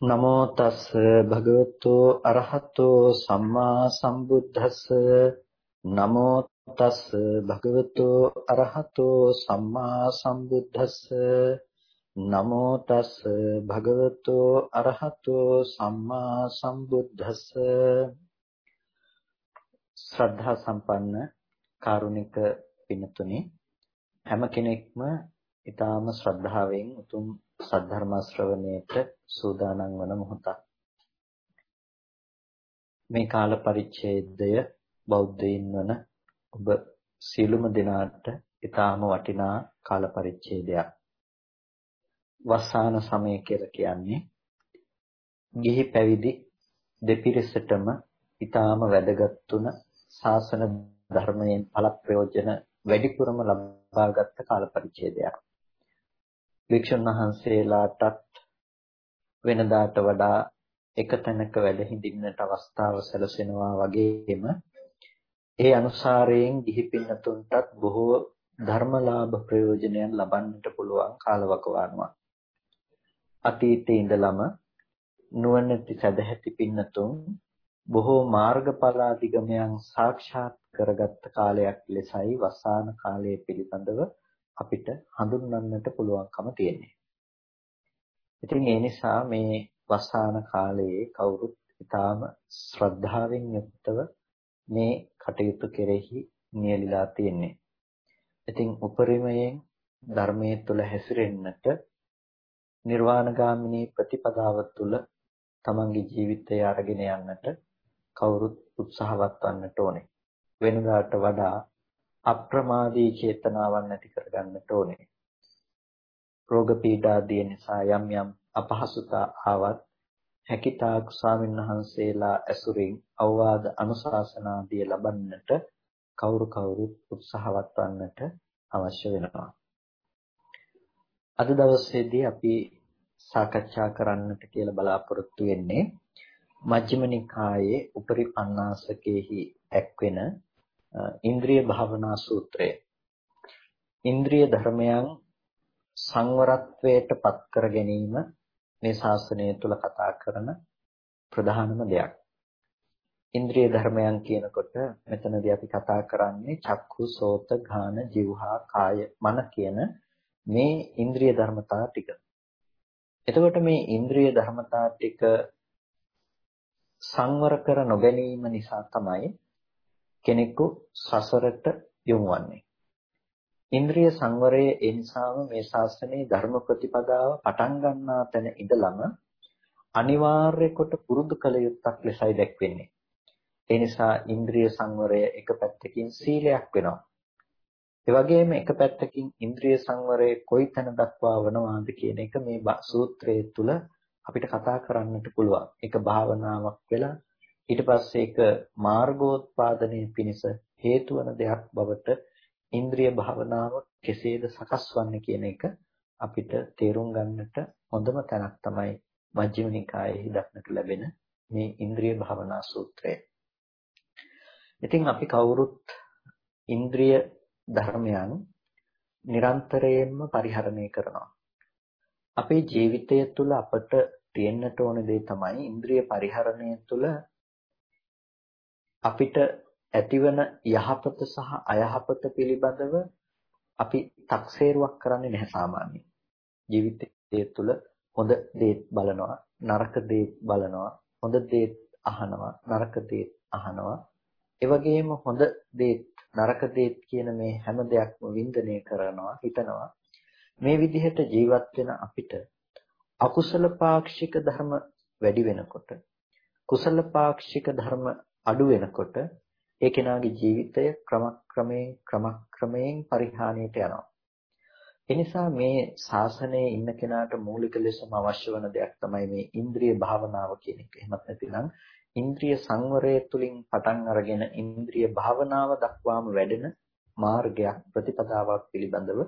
නමෝ තස් භගවතු අරහතෝ සම්මා සම්බුද්දස්ස. නමෝ තස් භගවතු අරහතෝ සම්මා සම්බුද්දස්ස. නමෝ තස් භගවතු අරහතෝ සම්මා සම්බුද්දස්ස. ශ්‍රද්ධා සම්පන්න කාරුණික පින්තුනි හැම කෙනෙක්ම ඊටාම ශ්‍රද්ධාවෙන් උතුම් සද්ධර්ම ශ්‍රවණයට සූදානම් වන මොහොතක්. මේ කාල පරිච්ඡේදය බෞද්ධයින් වන ඔබ සියලුම දෙනාට ඊටාම වටිනා කාල පරිච්ඡේදයක්. වස්සාන සමය කියලා කියන්නේ ගිහි පැවිදි දෙපිරිසටම ඊටාම වැදගත් තුන ශාසන ධර්මයෙන් ඵල ප්‍රයෝජන වැඩිපුරම ලබාගත් කාල පරිච්ඡේදයක්. වික්ෂුන් වහන්සේලාටත් වෙනදාට වඩා එක තැනක වැඩ හිඳින්නට අවස්ථාව සැලසෙනවා වගේම ඒ අනුසාරයෙන් ගිහි පින්නතුන්ටත් බොහෝ ධර්මලාභ ප්‍රයෝජනයන් ලබන්නට පුළුවන් කාලවකවානුවක්. අතීතයේ ඉඳලම නුවණැති සදැහැති පින්නතුන් බොහෝ මාර්ගඵලාදිගමයන් සාක්ෂාත් කරගත් කාලයක් ලෙසයි වසාන කාලය පිළිබඳව අපිට හඳුන්වන්නට පුළුවන්කම තියෙන්නේ. ඉතින් ඒ නිසා මේ වසාන කාලයේ කවුරුත් ඊටාම ශ්‍රද්ධාවෙන් යුක්තව මේ කටයුතු කෙරෙහි නියැලිලා තියෙන්නේ. ඉතින් උපරිමයෙන් ධර්මයේ තුල හැසිරෙන්නට නිර්වාණගාමිනී ප්‍රතිපදාව තුල තමන්ගේ ජීවිතය අරගෙන යන්නට කවුරුත් උත්සාහවත් වන්නට ඕනේ. වෙනදාට වඩා අප්‍රමාදී චේතනාවන් ඇති කරගන්නට ඕනේ. රෝග පීඩාදී නිසා යම් යම් අපහසුතා ආවත් හැකිතාක් ස්වාමීන් වහන්සේලා ඇසුරින් අවවාද අනුශාසනාදී ලබන්නට කවුරු කවුරුත් උත්සාහවත් වන්නට අවශ්‍ය වෙනවා. අද දවසේදී අපි සාකච්ඡා කරන්නට කියලා බලාපොරොත්තු වෙන්නේ මජ්ක්‍ධිම නිකායේ උපරි පණ්ණාසකේහි එක්වෙන ඉන්ද්‍රිය භාවනා සූත්‍රය. ඉන්ද්‍රිය ධර්මයන් සංවරත්වයට පත් කර ගැනීම මේ ශාසනය තුල කතා කරන ප්‍රධානම දෙයක්. ඉන්ද්‍රිය ධර්මයන් කියනකොට මෙතනදී අපි කතා කරන්නේ චක්ඛු, සෝත, ඝාන, જીවහා, කාය, මන කියන මේ ඉන්ද්‍රිය ධර්මතා ටික. එතකොට මේ ඉන්ද්‍රිය ධර්මතා ටික සංවර කර නොගැනීම නිසා තමයි කෙනෙකු සසරට යොමුවන්නේ. ඉන්ද්‍රිය සංවරය ඒ නිසාම මේ ශාස්ත්‍රයේ ධර්ම ප්‍රතිපදාව පටන් ගන්නා තැන ඉඳලම අනිවාර්ය කොට පුරුදු කළ යුත්තක් ලෙසයි දැක්වෙන්නේ. ඒ නිසා ඉන්ද්‍රිය සංවරය එක පැත්තකින් සීලයක් වෙනවා. ඒ වගේම එක පැත්තකින් ඉන්ද්‍රිය සංවරය කොයිතැන දක්වා වනවාද කියන එක මේ සූත්‍රයේ තුල අපිට කතා කරන්නට පුළුවන්. ඒක භාවනාවක් වෙලා ඊට පස්සේ ඒක මාර්ගෝත්පාදනයේ පිණිස හේතු වන දෙයක් බවට ඉන්ද්‍රිය භාවනාව කෙසේද සකස් වන්නේ කියන එක අපිට තේරුම් ගන්නට හොඳම තැනක් තමයි මජ්ක්‍ධිම නිකායේ දක්නට ලැබෙන මේ ඉන්ද්‍රිය භාවනා සූත්‍රය. ඉතින් අපි කවුරුත් ඉන්ද්‍රිය ධර්මයන් නිරන්තරයෙන්ම පරිහරණය කරනවා. අපේ ජීවිතය තුළ අපට තියෙන්නට ඕන දේ තමයි ඉන්ද්‍රිය පරිහරණය තුළ අපිට ඇතිවන යහපත සහ අයහපත පිළිබඳව අපි තක්සේරුවක් කරන්නේ නැහැ සාමාන්‍යයෙන්. ජීවිතය තුළ හොඳ දේත් බලනවා, නරක දේත් බලනවා, හොඳ දේත් අහනවා, නරක දේත් අහනවා. ඒ වගේම හොඳ දේත් නරක දේත් කියන මේ හැම දෙයක්ම වින්දනය කරනවා, හිතනවා. මේ විදිහට ජීවත් වෙන අපිට අකුසල පාක්ෂික ධර්ම වැඩි වෙනකොට කුසල පාක්ෂික ධර්ම අඩු වෙනකොට ඒ කෙනාගේ ජීවිතය ක්‍රමක්‍රමයෙන් ක්‍රමක්‍රමයෙන් පරිහානියට යනවා. එනිසා මේ ශාසනයේ ඉන්න කෙනාට මූලික ලෙසම අවශ්‍ය වන දෙයක් තමයි මේ ඉන්ද්‍රිය භාවනාව කියන එක. එහෙමත් නැතිනම් ඉන්ද්‍රිය සංවරය තුලින් පටන් අරගෙන ඉන්ද්‍රිය භාවනාව දක්වාම වැඩෙන මාර්ගයක් ප්‍රතිපදාවක් පිළිබඳව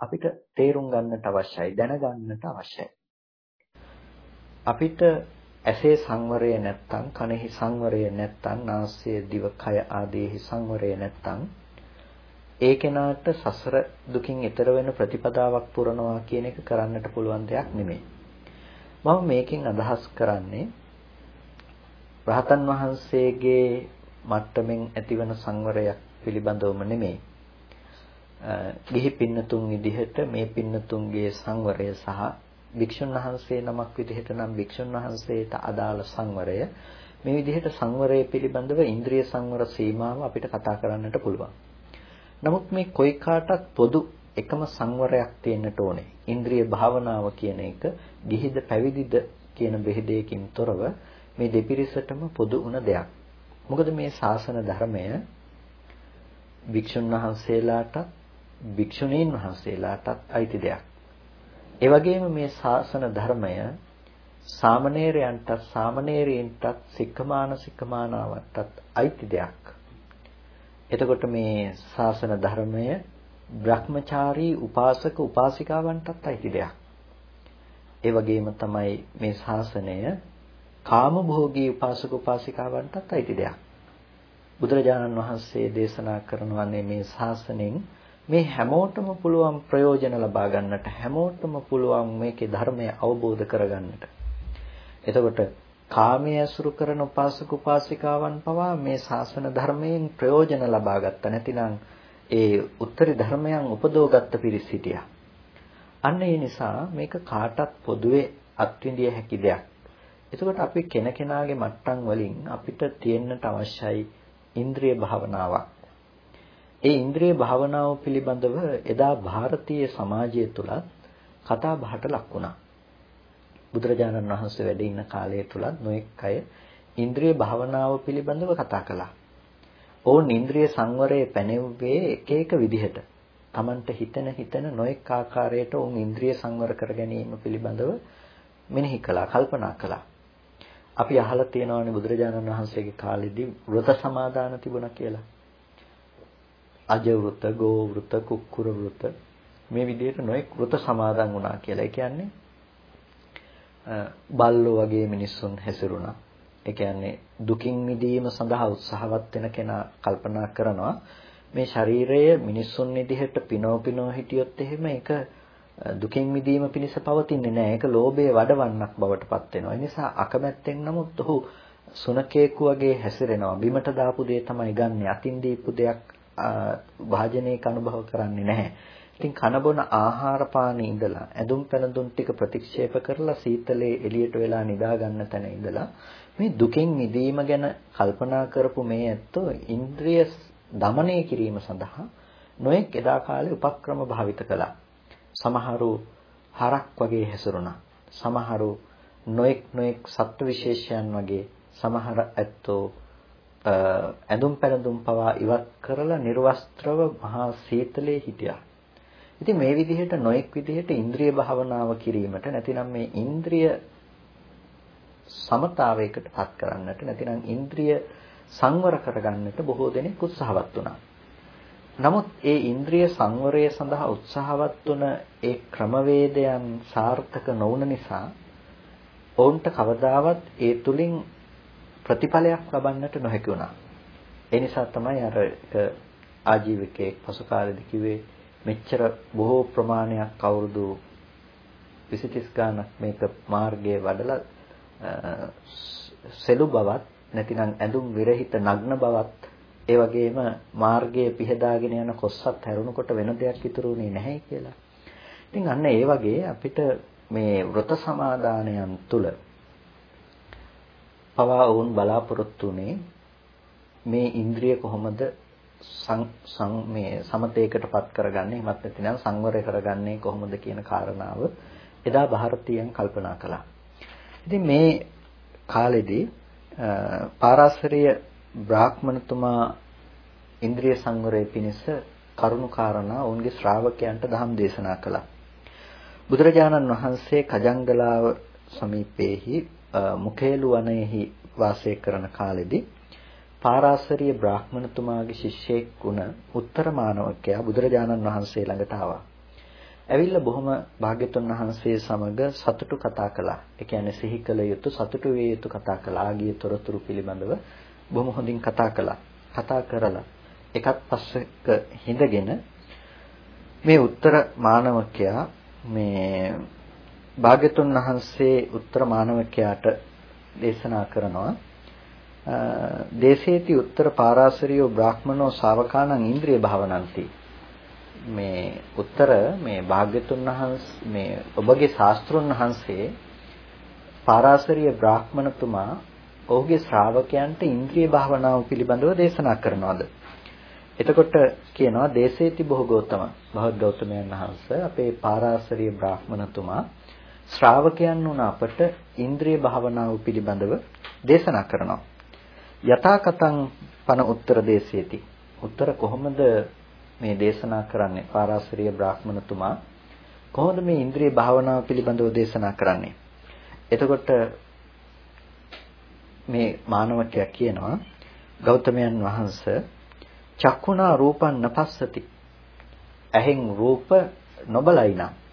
අපිට තේරුම් ගන්නට අවශ්‍යයි දැනගන්නට අවශ්‍යයි. අපිට ඇසේ සංවරය නැත්තම් කනෙහි සංවරය නැත්තම් නාසය දිව කය ආදීෙහි සංවරය නැත්තම් ඒ කෙනාට සසර දුකින් එතර වෙන ප්‍රතිපදාවක් පුරනවා කියන එක කරන්නට පුළුවන් දෙයක් නෙමෙයි. මම මේකෙන් අදහස් කරන්නේ රහතන් වහන්සේගේ මට්ටමින් ඇතිවන සංවරයක් පිළිබඳවම නෙමෙයි. ගිහි පින්නතුන් විදිහට මේ පින්නතුන්ගේ සංවරය සහ භික්ෂුන් වහන්සේ නමක් විදිහට නම් භික්ෂුන් වහන්සේට අදාළ සංවරය මේ විදිහට සංවරය පිළිබඳව ඉන්ද්‍රිය සංවර සීමාව අපිට කතා කරන්නට පුළුවන්. නමුත් මේ කොයි කාටත් පොදු එකම සංවරයක් තියෙන්නට ඕනේ. ඉන්ද්‍රිය භාවනාව කියන එක ගිහිද පැවිදිද කියන බෙහෙදයකින් තොරව මේ දෙපිරිසටම පොදු වුණ දෙයක්. මොකද මේ ශාසන ධර්මය භික්ෂුන් වහන්සේලාටත් භික්ෂුණීන් වහන්සේලාටත් අයිති දෙයක්. ඒ වගේම මේ ශාසන ධර්මය සාමණේරයන්ටත් සාමණේරීන්ටත් සික්කමාන සික්කමානාවන්ටත් අයිති දෙයක්. එතකොට මේ ශාසන ධර්මය Brahmachari උපාසක උපාසිකාවන්ටත් අයිති දෙයක්. ඒ වගේම තමයි මේ ශාසනය කාමභෝගී උපාසක උපාසිකාවන්ටත් අයිති දෙයක්. බුදුරජාණන් වහන්සේ දේශනා කරනවානේ මේ ශාසනයෙන් මේ හැමෝටම පුළුවන් ප්‍රයෝජන ලබා ගන්නට හැමෝටම පුළුවන් මේකේ ධර්මය අවබෝධ කරගන්නට. එතකොට කාමයේ අසුරු කරන උපාසක උපාසිකාවන් පවා මේ ශාසන ධර්මයෙන් ප්‍රයෝජන ලබා ගත්තා නැතිනම් ඒ උත්තරී ධර්මයන් උපදෝගත්ත පිරිස් හිටියා. අන්න ඒ නිසා මේක කාටත් පොදුවේ අත්විඳිය හැකි දෙයක්. එතකොට අපි කෙනකෙනාගේ මට්ටම් වලින් අපිට තියෙන්නට අවශ්‍යයි ඉන්ද්‍රිය භාවනාවක්. ඒ ඉන්ද්‍රිය භාවනාව පිළිබඳව එදා ಭಾರತೀಯ සමාජය තුලත් කතා බහට ලක් වුණා. බුදුරජාණන් වහන්සේ වැඩ ඉන්න කාලය තුලත් නොඑක් අය ඉන්ද්‍රිය භාවනාව පිළිබඳව කතා කළා. ඕන් ඉන්ද්‍රිය සංවරයේ පැනෙව්වේ එක එක විදිහට. Tamanට හිතන හිතන නොඑක් ආකාරයට ඕන් ඉන්ද්‍රිය සංවර කර ගැනීම පිළිබඳව මෙනෙහි කළා, කල්පනා කළා. අපි අහලා තියෙනවානේ බුදුරජාණන් වහන්සේගේ කාලෙදී වෘත සමාදාන තිබුණා කියලා. අජ වෘත, ගෝ වෘත, කුක්කුර වෘත මේ විදිහට නොඑක් වෘත සමාදන් වුණා කියලා. ඒ කියන්නේ බල්ලෝ වගේ මිනිස්සුන් හැසිරුණා. ඒ කියන්නේ දුකින් මිදීම සඳහා උත්සාහවත් වෙන කෙනා කල්පනා කරනවා මේ ශරීරය මිනිස්සුන් විදිහට පිනෝ පිනෝ හිටියොත් එහෙම ඒක දුකින් මිදීම පිණිස පවතින්නේ නැහැ. ඒක ලෝභයේ වඩවන්නක් බවට පත් වෙනවා. ඒ නිසා අකමැත්තෙන් නමුත් ඔහු සුනකේකු වගේ හැසිරෙනවා. බිමට දාපු දේ තමයි ගන්නෙ. අතින් දීපු දෙයක් භාජනයක අනුභව කරන්නේ නැහැ. ඉතින් කන බොන ආහාර පාන ඉඳලා ඇඳුම් පැළඳුම් ටික ප්‍රතික්ෂේප කරලා සීතලේ එළියට වෙලා නිදා ගන්න තැන ඉඳලා මේ දුකෙන් මිදීම ගැන කල්පනා කරපු මේ ඇත්තෝ ඉන්ද්‍රිය দমনය කිරීම සඳහා නොඑක් එදා කාලේ උපක්‍රම භාවිත කළා. සමහරු හරක් වගේ හැසිරුණා. සමහරු නොඑක් නොඑක් සත්ත්ව විශේෂයන් වගේ සමහර ඇත්තෝ ඇඳුම් පැළඳුම් පවා ඉවත් කරලා නිර්වස්ත්‍රව මහා සීතලේ හිටියා. ඉතින් මේ විදිහට නොඑක් විදිහට ඉන්ද්‍රිය භාවනාව කිරීමට නැතිනම් මේ ඉන්ද්‍රිය සමතාවයකට පත් කරන්නට නැතිනම් ඉන්ද්‍රිය සංවර කරගන්නට බොහෝ දෙනෙක් උත්සාහවත් වුණා. නමුත් ඒ ඉන්ද්‍රිය සංවරය සඳහා උත්සාහවත් වුණ ඒ ක්‍රමවේදයන් සාර්ථක නොවුන නිසා ඔවුන්ට කවදාවත් ඒ තුලින් ප්‍රතිඵලයක් ලබන්නට නොහැකි වුණා. ඒ නිසා තමයි අර ආජීවකයෙක් පසු කාලෙදි කිව්වේ මෙච්චර බොහෝ ප්‍රමාණයක් අවුරුදු 20 ගානක් මේක මාර්ගයේ වඩලා සෙලු බවත් නැතිනම් ඇඳුම් විරහිත නග්න බවත් ඒ වගේම මාර්ගයේ පිහදාගෙන යන කොස්සත් හැරුණකොට වෙන දෙයක් ඉතුරුුනේ නැහැ කියලා. ඉතින් අන්න ඒ වගේ අපිට මේ වෘත සමාදානයන් තුල පවා වුන් බලාපොරොත්තු වුනේ මේ ඉන්ද්‍රිය කොහොමද සං මේ සමතේකටපත් කරගන්නේ එහෙමත් නැත්නම් සංවරය කරගන්නේ කොහොමද කියන කාරණාව එදා ಭಾರತೀයයන් කල්පනා කළා. ඉතින් මේ කාලෙදී පාරාසරිය බ්‍රාහ්මණතුමා ඉන්ද්‍රිය සංවරය පිණිස කරුණු කාරණා ඔවුන්ගේ ශ්‍රාවකයන්ට දහම් දේශනා කළා. බුදුරජාණන් වහන්සේ කජංගලාව සමීපයේහි මුකේලු වනයේහි වාසය කරන කාලෙදී පාරාසරිය බ්‍රාහ්මණතුමාගේ ශිෂ්‍යෙක් වුණ උත්තර මානවකයා බුදුරජාණන් වහන්සේ ළඟට ආවා. ඇවිල්ලා බොහොම භාග්‍යතුන් වහන්සේ සමග සතුටු කතා කළා. ඒ කියන්නේ සිහි කළ යුතු සතුටු වේ යුතු කතා කළා. ආගිය තොරතුරු පිළිබඳව බොහොම හොඳින් කතා කළා. කතා කරලා එකත් පස්සක හිඳගෙන මේ උත්තර මානවකයා මේ භාග්‍යතුන් වහන්සේ උත්තර මානවකයාට දේශනා කරනවා දේශේති උත්තර පාරාසරියෝ බ්‍රාහ්මනෝ ශාවකානං ඉන්ද්‍රිය භාවනಂತಿ. මේ උත්තර මේ භාග්‍යතුන් වහන්සේ මේ ඔබගේ ශාස්ත්‍රුන් වහන්සේ පාරාසරිය බ්‍රාහ්මණතුමා ඔහුගේ ශ්‍රාවකයන්ට ඉන්ද්‍රිය භාවනාව පිළිබඳව දේශනා කරනවාද? එතකොට කියනවා දේශේති බොහෝගෞතම භවගෞතමයන් වහන්සේ අපේ පාරාසරිය බ්‍රාහ්මණතුමා ශ්‍රාවකයන් වුණ අපට ඉන්ද්‍රිය භාවනාව පිළිබඳව දේශනා කරනවා. යථාකතං පන උත්තර දේශේති. උත්තර කොහොමද මේ දේශනා කරන්නේ? පාරාසරිය බ්‍රාහ්මණතුමා කොහොමද මේ ඉන්ද්‍රිය භාවනාව පිළිබඳව දේශනා කරන්නේ? එතකොට මේ මානවකයා කියනවා ගෞතමයන් වහන්සේ චක්කුණා රූපං නපස්සති. ඇහෙන් රූප නොබලයිනම්.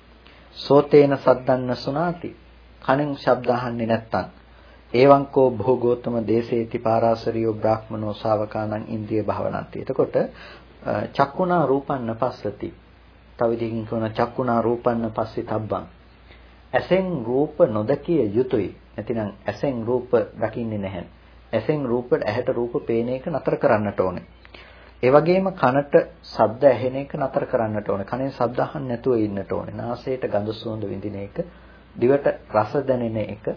සෝතේන සද්දන්න සුනාති. කනෙන් ශබ්ද අහන්නේ නැත්තම්. එවං කෝ භෝගෝතම දේශේති පාරාසරියෝ බ්‍රාහ්මනෝ ශාවකානං ඉන්ද්‍රිය භවනන්ති. එතකොට චක්කුණා රූපං නපස්සති. තව විදිහකින් කියනවා චක්කුණා රූපං පස්සී තබ්බං. ඇසෙන් රූප නොදකිය යුතුයි. නැතිනම් ඇසෙන් රූප දකින්නේ නැහැ. ඇසෙන් රූපට ඇහැට රූප පේන එක නතර කරන්නට ඕනේ. ඒ වගේම කනට ශබ්ද ඇහෙන එක නතර කරන්නට ඕනේ. කනෙන් ශබ්ද අහන්න නැතුව ඉන්නට ඕනේ. නාසයට ගඳ සුවඳ විඳින එක, දිවට රස දැනෙන එක,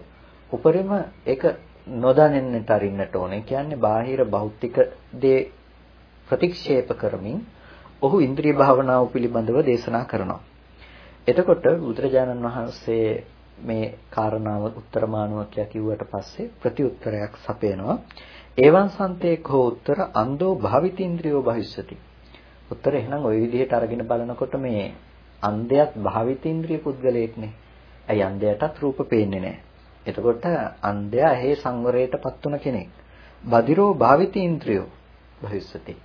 උපරිම ඒක නොදැනෙන්නට අරින්නට ඕනේ. කියන්නේ බාහිර භෞතික දේ ප්‍රතික්ෂේප කරමින් ඔහු ඉන්ද්‍රිය භාවනාව පිළිබඳව දේශනා කරනවා. එතකොට බුදුරජාණන් වහන්සේ මේ කාරණාව උත්තරමානුවකයා කිව්වට පස්සේ ප්‍රතිඋත්තරයක් සපයනවා. එවං සන්තේ කෝ උත්තර අන්දෝ භාවිතීන්ද්‍රියෝ භවිස්සති. උත්තර එහෙනම් ওই විදිහට අරගෙන බලනකොට මේ අන්ධයත් භාවිතීන්ද්‍රිය පුද්ගලයෙක්නේ. ඇයි අන්ධයටත් රූප පේන්නේ නැහැ. එතකොට අන්ධයා ඇහි සංවරයටපත් වුණ කෙනෙක්. බදිරෝ භාවිතීන්ද්‍රියෝ භවිස්සති.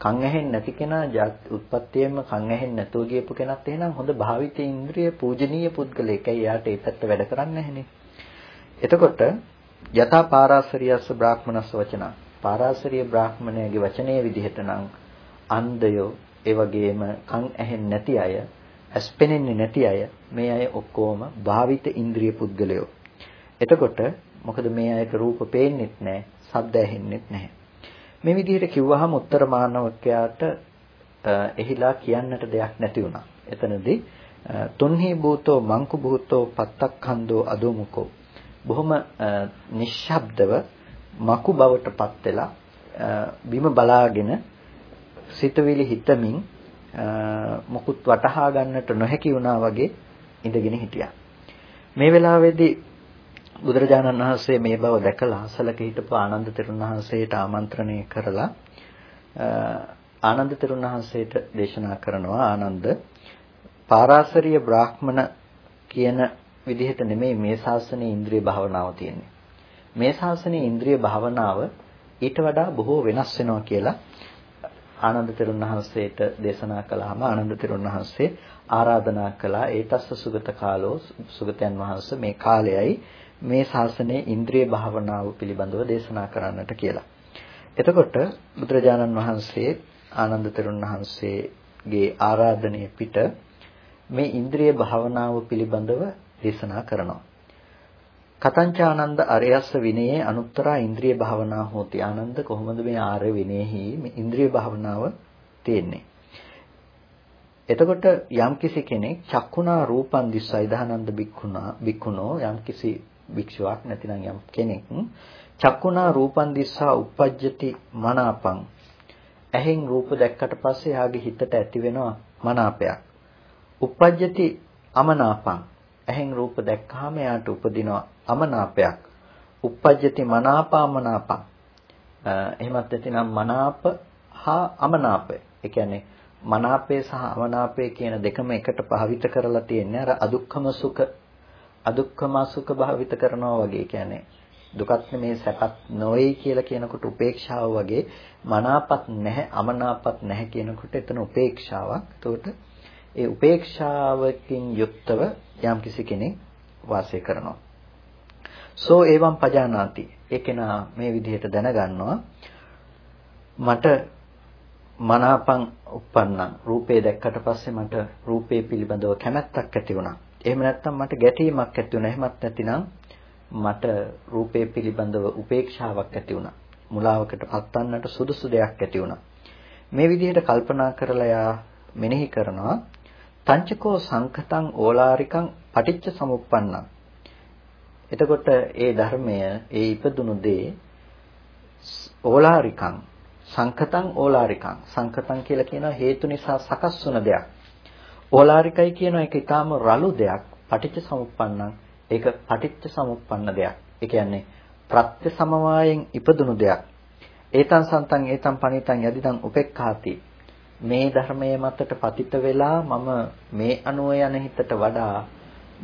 කන් ඇහෙන්නේ නැති කෙනා උත්පත්තියෙන්ම කන් ඇහෙන්නේ නැතුව ගියපු කෙනත් එහෙනම් හොඳ භාවිතීන්ද්‍රිය පූජනීය පුද්ගලයෙක්. ඇයි යාට ඒ පැත්ත වැඩ කරන්නේ නැහනේ. එතකොට යථා පාරාසරියස්ස බ්‍රාහ්මනස්ස වචන. පාරාසරිය බ්‍රාහ්මණයගේ වචනයේ විදිහට නම් අන්ධයෝ ඒ වගේම කන් ඇහෙන්නේ නැති අය ඇස් පෙනෙන්නේ නැති අය මේ අය ඔක්කොම භාවිත ඉන්ද්‍රිය පුද්ගලයෝ. එතකොට මොකද මේ අයට රූප පේන්නෙත් නැහැ ශබ්ද ඇහෙන්නෙත් නැහැ. මේ විදිහට කිව්වහම උත්තර මානවකයාට එහිලා කියන්නට දෙයක් නැති වුණා. එතනදී තුන්හි භූතෝ මංකු භූතෝ පත්තක්ඛන්தோ අදෝමුකෝ බොහොම නිශ්ශබ්දව මකු බවටපත් වෙලා බිම බලාගෙන සිතවිලි හිතමින් මොකුත් වටහා ගන්නට නොහැකි වුණා වගේ ඉඳගෙන හිටියා. මේ වෙලාවේදී බුදුරජාණන් වහන්සේ මේ බව දැකලා අසලක හිටපු ආනන්ද තෙරුන් වහන්සේට ආමන්ත්‍රණය කරලා ආනන්ද තෙරුන් වහන්සේට දේශනා කරනවා ආනන්ද පාරාසරිය බ්‍රාහ්මණ කියන විදිහට නෙමෙයි මේ ශාසනයේ ඉන්ද්‍රිය භාවනාව තියෙන්නේ. මේ ශාසනයේ ඉන්ද්‍රිය භාවනාව ඊට වඩා බොහෝ වෙනස් වෙනවා කියලා ආනන්ද තෙරුන් වහන්සේට දේශනා කළාම ආනන්ද තෙරුන් වහන්සේ ආරාධනා කළා ඒතස්ස සුගත කාලෝ සුගතයන් වහන්සේ මේ කාලයයි මේ ශාසනයේ ඉන්ද්‍රිය භාවනාව පිළිබඳව දේශනා කරන්නට කියලා. එතකොට බුදුරජාණන් වහන්සේ ආනන්ද තෙරුන් වහන්සේගේ ආරාධනය පිට මේ ඉන්ද්‍රිය භාවනාව පිළිබඳව දේශනා කරනවා. කතංච ආනන්ද අරයස්ස විනයේ අනුත්තරා ඉන්ද්‍රිය භාවනා හෝති. ආනන්ද කොහොමද මේ ආර්ය විනයෙහි මේ ඉන්ද්‍රිය භාවනාව තියෙන්නේ? එතකොට යම්කිසි කෙනෙක් චක්කුණා රූපං දිස්සයි දහනන්ද බික්ඛුනා බික්ඛුනෝ යම්කිසි භික්ෂුවක් නැතිනම් යම් කෙනෙක් චක්කුණා රූපං දිස්සා uppajjati මනාපං ඇහෙන් රූප දැක්කට පස්සේ යාගේ හිතට ඇති වෙනවා මනාපයක්. uppajjati අමනාපං ඇහෙන් රූප දැක්කහම එයාට උපදිනවා අමනාපයක්. uppajjati මනාපාමනාපං. එහෙමත් නැතිනම් මනාප හා අමනාපය. ඒ කියන්නේ මනාපය සහ අමනාපය කියන දෙකම එකට භාවිත කරලා තියෙන්නේ අර අදුක්කම සුඛ අදුක්කම සුඛ භාවිත කරනවා වගේ කියන්නේ දුකත් මේ සැපත් නොවේ කියලා කියනකොට උපේක්ෂාව වගේ මනාපත් නැහැ අමනාපත් නැහැ කියනකොට එතන උපේක්ෂාවක්. එතකොට ඒ උපේක්ෂාවකින් යුක්තව යම්කිසි කෙනෙක් වාසය කරනවා. සෝ එවම් පජානාති. ඒකේනා මේ විදිහට දැනගන්නවා මට මනාපං uppannam රූපේ දැක්කට පස්සේ මට රූපේ පිළිබඳව කැමැත්තක් ඇති වුණා. එහෙම නැත්නම් මට ගැටීමක් ඇති වුණා. එහෙමත් නැතිනම් මට රූපේ පිළිබඳව උපේක්ෂාවක් ඇති වුණා. මුලාවකට පත්වන්නට සුදුසු දෙයක් ඇති වුණා. මේ විදිහට කල්පනා කරලා යා මෙනෙහි කරනවා තංචකෝ සංකතං ඕලාරිකං පටිච්ච සමුප්පන්නං. එතකොට ඒ ධර්මය ඒ ඉපදුණු දේ ඕලාරිකං සංකතං ඕලාරිකං. සංකතං කියලා කියනවා හේතු නිසා සකස් වුණ දෙයක්. ඕලාරිකයි කියන එක ඊටාම රළු දෙයක් පටිච්ච සමුප්පන්නං. ඒක පටිච්ච සමුප්පන්න දෙයක්. ඒ කියන්නේ ප්‍රත්‍ය සමவாயෙන් ඉපදුණු දෙයක්. ඒතං සන්තං ඒතං පණිතං යදිදං උපෙක්ඛාති. මේ ධර්මයේ මතට පතිත වෙලා මම මේ අනුව යන හිතට වඩා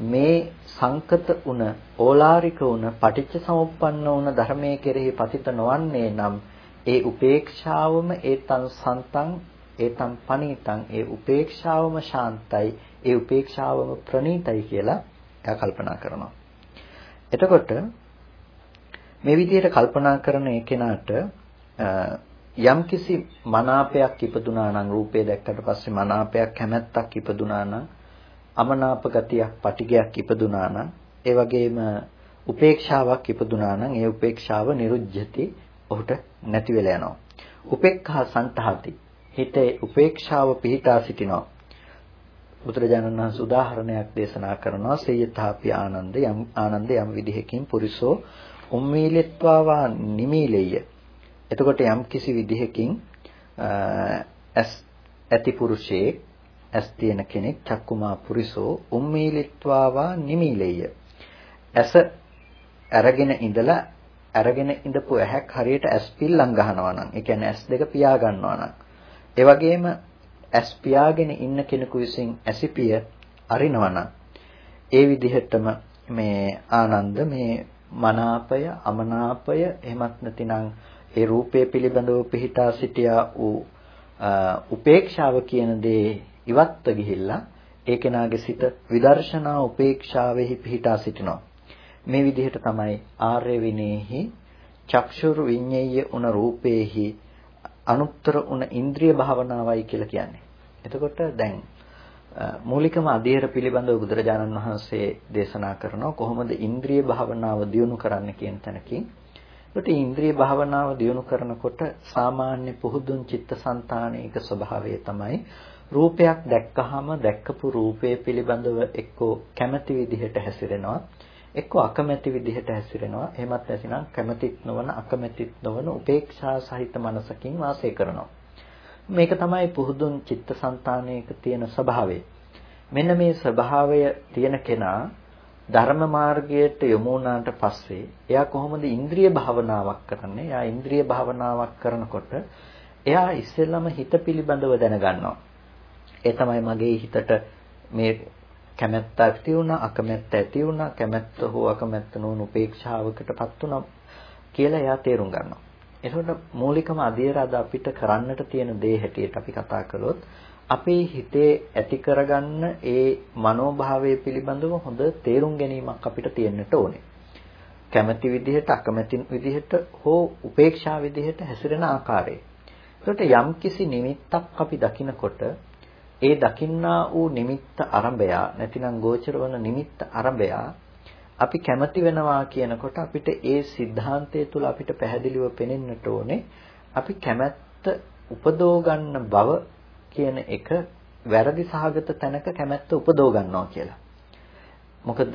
මේ සංකත උන ඕලාරික උන පටිච්ච සමුප්පන්න උන ධර්මයේ කෙරෙහි පතිත නොවන්නේ නම් ඒ උපේක්ෂාවම ඒතං සන්තං ඒතං පනීතං ඒ උපේක්ෂාවම ශාන්තයි ඒ උපේක්ෂාවම ප්‍රණීතයි කියලා එයා කල්පනා කරනවා. එතකොට මේ විදිහට කල්පනා කරන එකනට යම්කිසි මනාපයක් ඉපදුනා නම් රූපය දැක්කට පස්සේ මනාපයක් කැමැත්තක් ඉපදුනා නම් අමනාප ගතියක් පටිගයක් ඉපදුනා නම් ඒ වගේම උපේක්ෂාවක් ඉපදුනා නම් ඒ උපේක්ෂාව නිරුද්ධති ඔහුට නැති වෙලා යනවා. උපේක්ඛා සන්තහති. හිතේ උපේක්ෂාව පිහිටා සිටිනවා. බුදුරජාණන් වහන්සේ උදාහරණයක් දේශනා කරනවා සේයථාපි ආනන්ද යම් ආනන්ද යම් විදිහකින් පුරිසෝ උම්මීලත්වා නිමීලෙය. එතකොට යම් කිසි විදිහකින් ඇස් ඇති පුරුෂයෙක් ඇස් තියෙන කෙනෙක් චක්කුමා පුරිසෝ උම්මීලිත්වාවා නිමීලෙය. ඇස අරගෙන ඉඳලා අරගෙන ඉඳපු ඇහැක් හරියට ඇස් පිල්ලම් ගහනවා නම් ඒ කියන්නේ ඇස් දෙක පියා ගන්නවා නම් ඒ වගේම ඇස් පියාගෙන ඉන්න කෙනෙකු විසින් ඇසිපිය අරිනවා නම් ඒ විදිහටම මේ ආනන්ද මේ මනාපය අමනාපය එහෙමත් නැතිනම් ඒ රූපය පිළිබඳව පිහිටා සිටියා වූ උපේක්ෂාව කියන දේ ඉවත්ව ගිහිල්ලා ඒ කෙනාගේ සිත විදර්ශනා උපේක්ෂාවෙහි පිහිටා සිටිනවා. මේ විදිහට තමයි ආර්ය විනේහි චක්ෂුර් විඤ්ඤේය උන රූපේහි අනුත්තර උන ඉන්ද්‍රිය භාවනාවයි කියලා කියන්නේ. එතකොට දැන් මූලිකම අධීර පිළිබඳව බුදුරජාණන් වහන්සේ දේශනා කරනවා කොහොමද ඉන්ද්‍රිය භාවනාව දියුණු කරන්න කියන තැනකින්. ඒකට ඉන්ද්‍රිය භාවනාව දියුණු කරනකොට සාමාන්‍ය පුහුදුන් චිත්තසංතානයක ස්වභාවය තමයි රූපයක් දැක්කහම දැක්කපු රූපය පිළිබඳව එක්කෝ කැමැති විදිහට හැසිරෙනවා එක්කෝ අකමැති විදිහට හැසිරෙනවා. එහෙමත් නැතිනම් කැමැතිත් නොවන අකමැතිත් නොවන උපේක්ෂා සහිත මනසකින් වාසය කරනවා. මේක තමයි පුහුදුන් චිත්තසංතානයක තියෙන ස්වභාවය. මෙන්න මේ ස්වභාවය තියෙන කෙනා ධර්ම මාර්ගයට යොමු වුණාට පස්සේ එයා කොහොමද ඉන්ද්‍රිය භාවනාවක් කරන්නේ? එයා ඉන්ද්‍රිය භාවනාවක් කරනකොට එයා ඉස්සෙල්ලම හිත පිළිබඳව දැනගන්නවා. ඒ තමයි මගේ හිතට මේ කැමැත්ත ඇති වුණා අකමැත්ත ඇති වුණා කැමැත්ත හෝ අකමැත්ත නොවන උපේක්ෂාවකටපත් වුණා කියලා එයා තේරුම් ගන්නවා. එතකොට මූලිකම අධීර අද අපිට කරන්නට තියෙන දේ හැටියට අපි කතා කළොත් අපේ හිතේ ඇති කරගන්න ඒ මනෝභාවය පිළිබඳව හොඳ තේරුම් ගැනීමක් අපිට තියෙන්නට ඕනේ. කැමැති විදිහට අකමැති විදිහට හෝ උපේක්ෂා විදිහට හැසිරෙන ආකාරය. ඒකට යම්කිසි නිමිත්තක් අපි දකිනකොට ඒ දකින්නා වූ නිමිත්ත අරඹය නැතිනම් ගෝචර වන නිමිත්ත අරඹය අපි කැමති වෙනවා කියනකොට අපිට ඒ સિદ્ધාන්තය තුළ අපිට පැහැදිලිව පෙනෙන්නට ඕනේ අපි කැමැත්ත උපදෝ ගන්න බව කියන එක වැරදි සහගත තැනක කැමැත්ත උපදෝ ගන්නවා කියලා. මොකද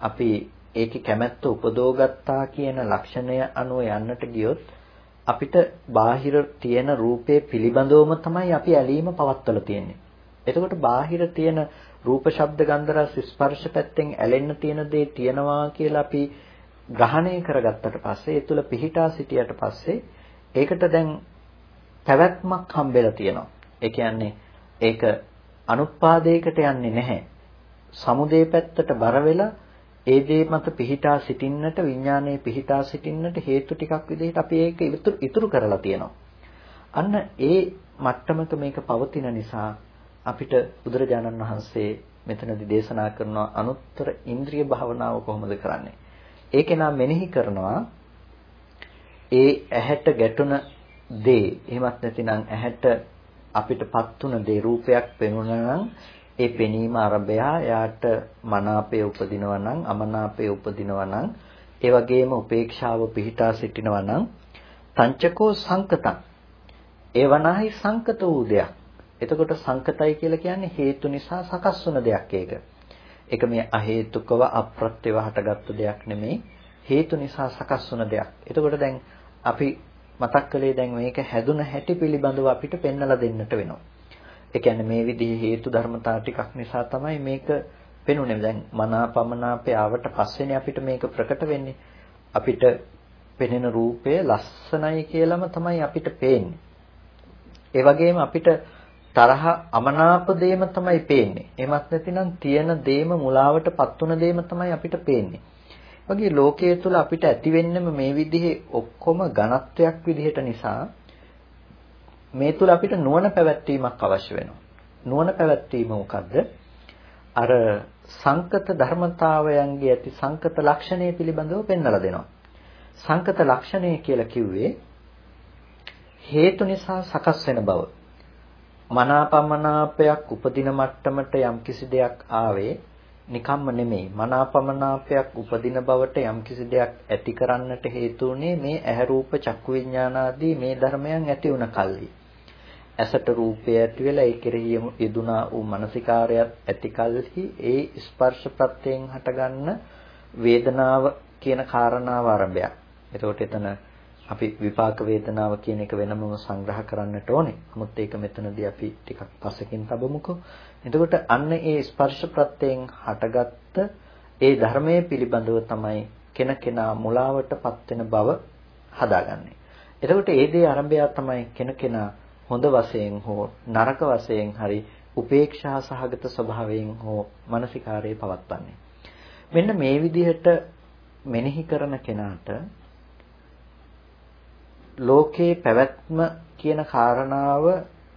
අපි ඒකේ කැමැත්ත උපදෝගත්තා කියන ලක්ෂණය අනුව යන්නට ගියොත් අපිට බාහිර තියෙන රූපේ පිළිබඳවම තමයි අපි ඇලීම පවත්වලා තියෙන්නේ. එතකොට බාහිර තියෙන රූප ශබ්ද ගන්ධ රස ස්පර්ශ පැත්තෙන් ඇලෙන්න තියෙන දේ තියනවා කියලා අපි ග්‍රහණය කරගත්තට පස්සේ ඒ තුල පිහිටා සිටියට පස්සේ ඒකට දැන් පැවැත්මක් හම්බෙලා තියෙනවා. ඒ කියන්නේ ඒක අනුත්පාදයකට යන්නේ නැහැ. සමුදේ පැත්තට බර වෙලා ඒ දේ මත පිහිටා සිටින්නට විඥානයේ පිහිටා සිටින්නට හේතු ටිකක් විදිහට අපි ඒක ඉතුරු කරලා තියෙනවා. අන්න ඒ මට්ටමක මේක පවතින නිසා අපිට බුදුරජාණන් වහන්සේ මෙතනදී දේශනා කරන අනුත්තර ඉන්ද්‍රිය භාවනාව කොහොමද කරන්නේ? ඒකේ නම් මෙනෙහි කරනවා ඒ ඇහැට ගැටුණ දේ එහෙමත් නැතිනම් ඇහැට අපිටපත් තුන දේ රූපයක් පෙනුණා නම් ඒ පෙනීම අරබයා එයාට මනාපය උපදිනවා නම් අමනාපය උපදිනවා නම් ඒ වගේම උපේක්ෂාව පිහිටා සිටිනවා නම් තංචකෝ සංකතං ඒවනාහි සංකත වූ දෙයක්. එතකොට සංකතයි කියලා කියන්නේ හේතු නිසා සකස් වුණ දෙයක් ඒක. ඒක මේ අහේතුකව අප්‍රත්‍යව හටගත්තු දෙයක් නෙමෙයි හේතු නිසා සකස් වුණ දෙයක්. එතකොට දැන් අපි මතක් කළේ දැන් මේක හැදුන හැටි පිළිබඳව අපිට පෙන්වලා දෙන්නට වෙනවා. ඒ කියන්නේ මේ විදිහේ හේතු ධර්මතා ටිකක් නිසා තමයි මේක පෙනුනේ. දැන් මනාපමනාපේ ආවට පස්සේනේ අපිට මේක ප්‍රකට වෙන්නේ. අපිට පෙනෙන රූපය ලස්සනයි කියලාම තමයි අපිට පේන්නේ. ඒ වගේම අපිට තරහ අමනාප දෙයම තමයි පේන්නේ. එමත් නැතිනම් තියෙන දේම මුලාවටපත් වුන දේම තමයි අපිට පේන්නේ. වගේ ලෝකයේ තුල අපිට ඇති වෙන්නම මේ විදිහේ ඔක්කොම ඝනත්වයක් විදිහට නිසා මේ තුල අපිට නුවණ පැවැත්වීමක් අවශ්‍ය වෙනවා. නුවණ පැවැත්වීම මොකද්ද? අර සංකත ධර්මතාවයන්ගේ ඇති සංකත ලක්ෂණය පිළිබඳව පෙන්වලා දෙනවා. සංකත ලක්ෂණය කියලා කිව්වේ හේතු නිසා සකස් වෙන බව. මනාපමනාපයක් උපදින මට්ටමට යම්කිසි දෙයක් ආවේ නිකම්ම නෙමෙයි මනාපමනාපයක් උපදින බවට යම්කිසි දෙයක් ඇති කරන්නට හේතු උනේ මේ ඇහැ රූප චක්කු විඥාන ආදී මේ ධර්මයන් ඇති වුණ කල්හි ඇසට රූපය ඇති වෙලා ඒ කෙරෙහි යෙදුනා වූ මානසිකාරයත් ඇති කල්හි ඒ ස්පර්ශ ප්‍රත්‍යයෙන් හටගන්න වේදනාව කියන කාරණාව ආරම්භයක්. එතකොට එතන අපි විපාක වේදනාව කියන එක වෙනමම සංග්‍රහ කරන්නට ඕනේ. නමුත් ඒක මෙතනදී අපි ටිකක් පස්සකින් තබමුකෝ. එතකොට අන්න ඒ ස්පර්ශ ප්‍රත්‍යයෙන් හටගත්ත ඒ ධර්මයේ පිළිබඳව තමයි කෙනකෙනා මුලාවටපත් වෙන බව හදාගන්නේ. එතකොට ඒ දේ ආරම්භය තමයි කෙනකෙනා හොඳ වශයෙන් හෝ නරක වශයෙන් හරි උපේක්ෂා සහගත ස්වභාවයෙන් හෝ මානසිකාරයේ පවත්වන්නේ. මෙන්න මේ විදිහට මෙනෙහි කරන කෙනාට ලෝකේ පැවැත්ම කියන කාරණාව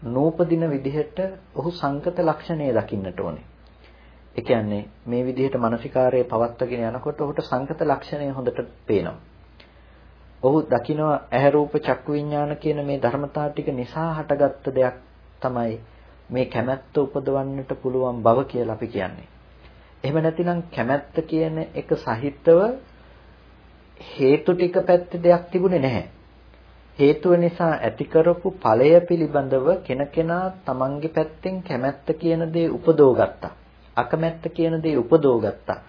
නූපදින විදිහට ඔහු සංකත ලක්ෂණය දකින්නට ඕනේ. ඒ කියන්නේ මේ විදිහට මානසිකාරයේ පවත්වගෙන යනකොට ඔහුට සංකත ලක්ෂණය හොඳට පේනවා. ඔහු දකිනවා ඇහැ රූප චක්කු විඥාන කියන මේ ධර්මතා ටික නිසා හටගත්ත දෙයක් තමයි මේ කැමැත්ත උපදවන්නට පුළුවන් බව කියලා අපි කියන්නේ. එහෙම නැතිනම් කැමැත්ත කියන එක සහිතව හේතු ටික පැත්තේ දෙයක් තිබුණේ නැහැ. හේතුව නිසා ඇති කරපු ඵලය පිළිබඳව කෙනකෙනා තමන්ගේ පැත්තෙන් කැමැත්ත කියන දේ උපදව ගත්තා. අකමැත්ත කියන දේ උපදව ගත්තා.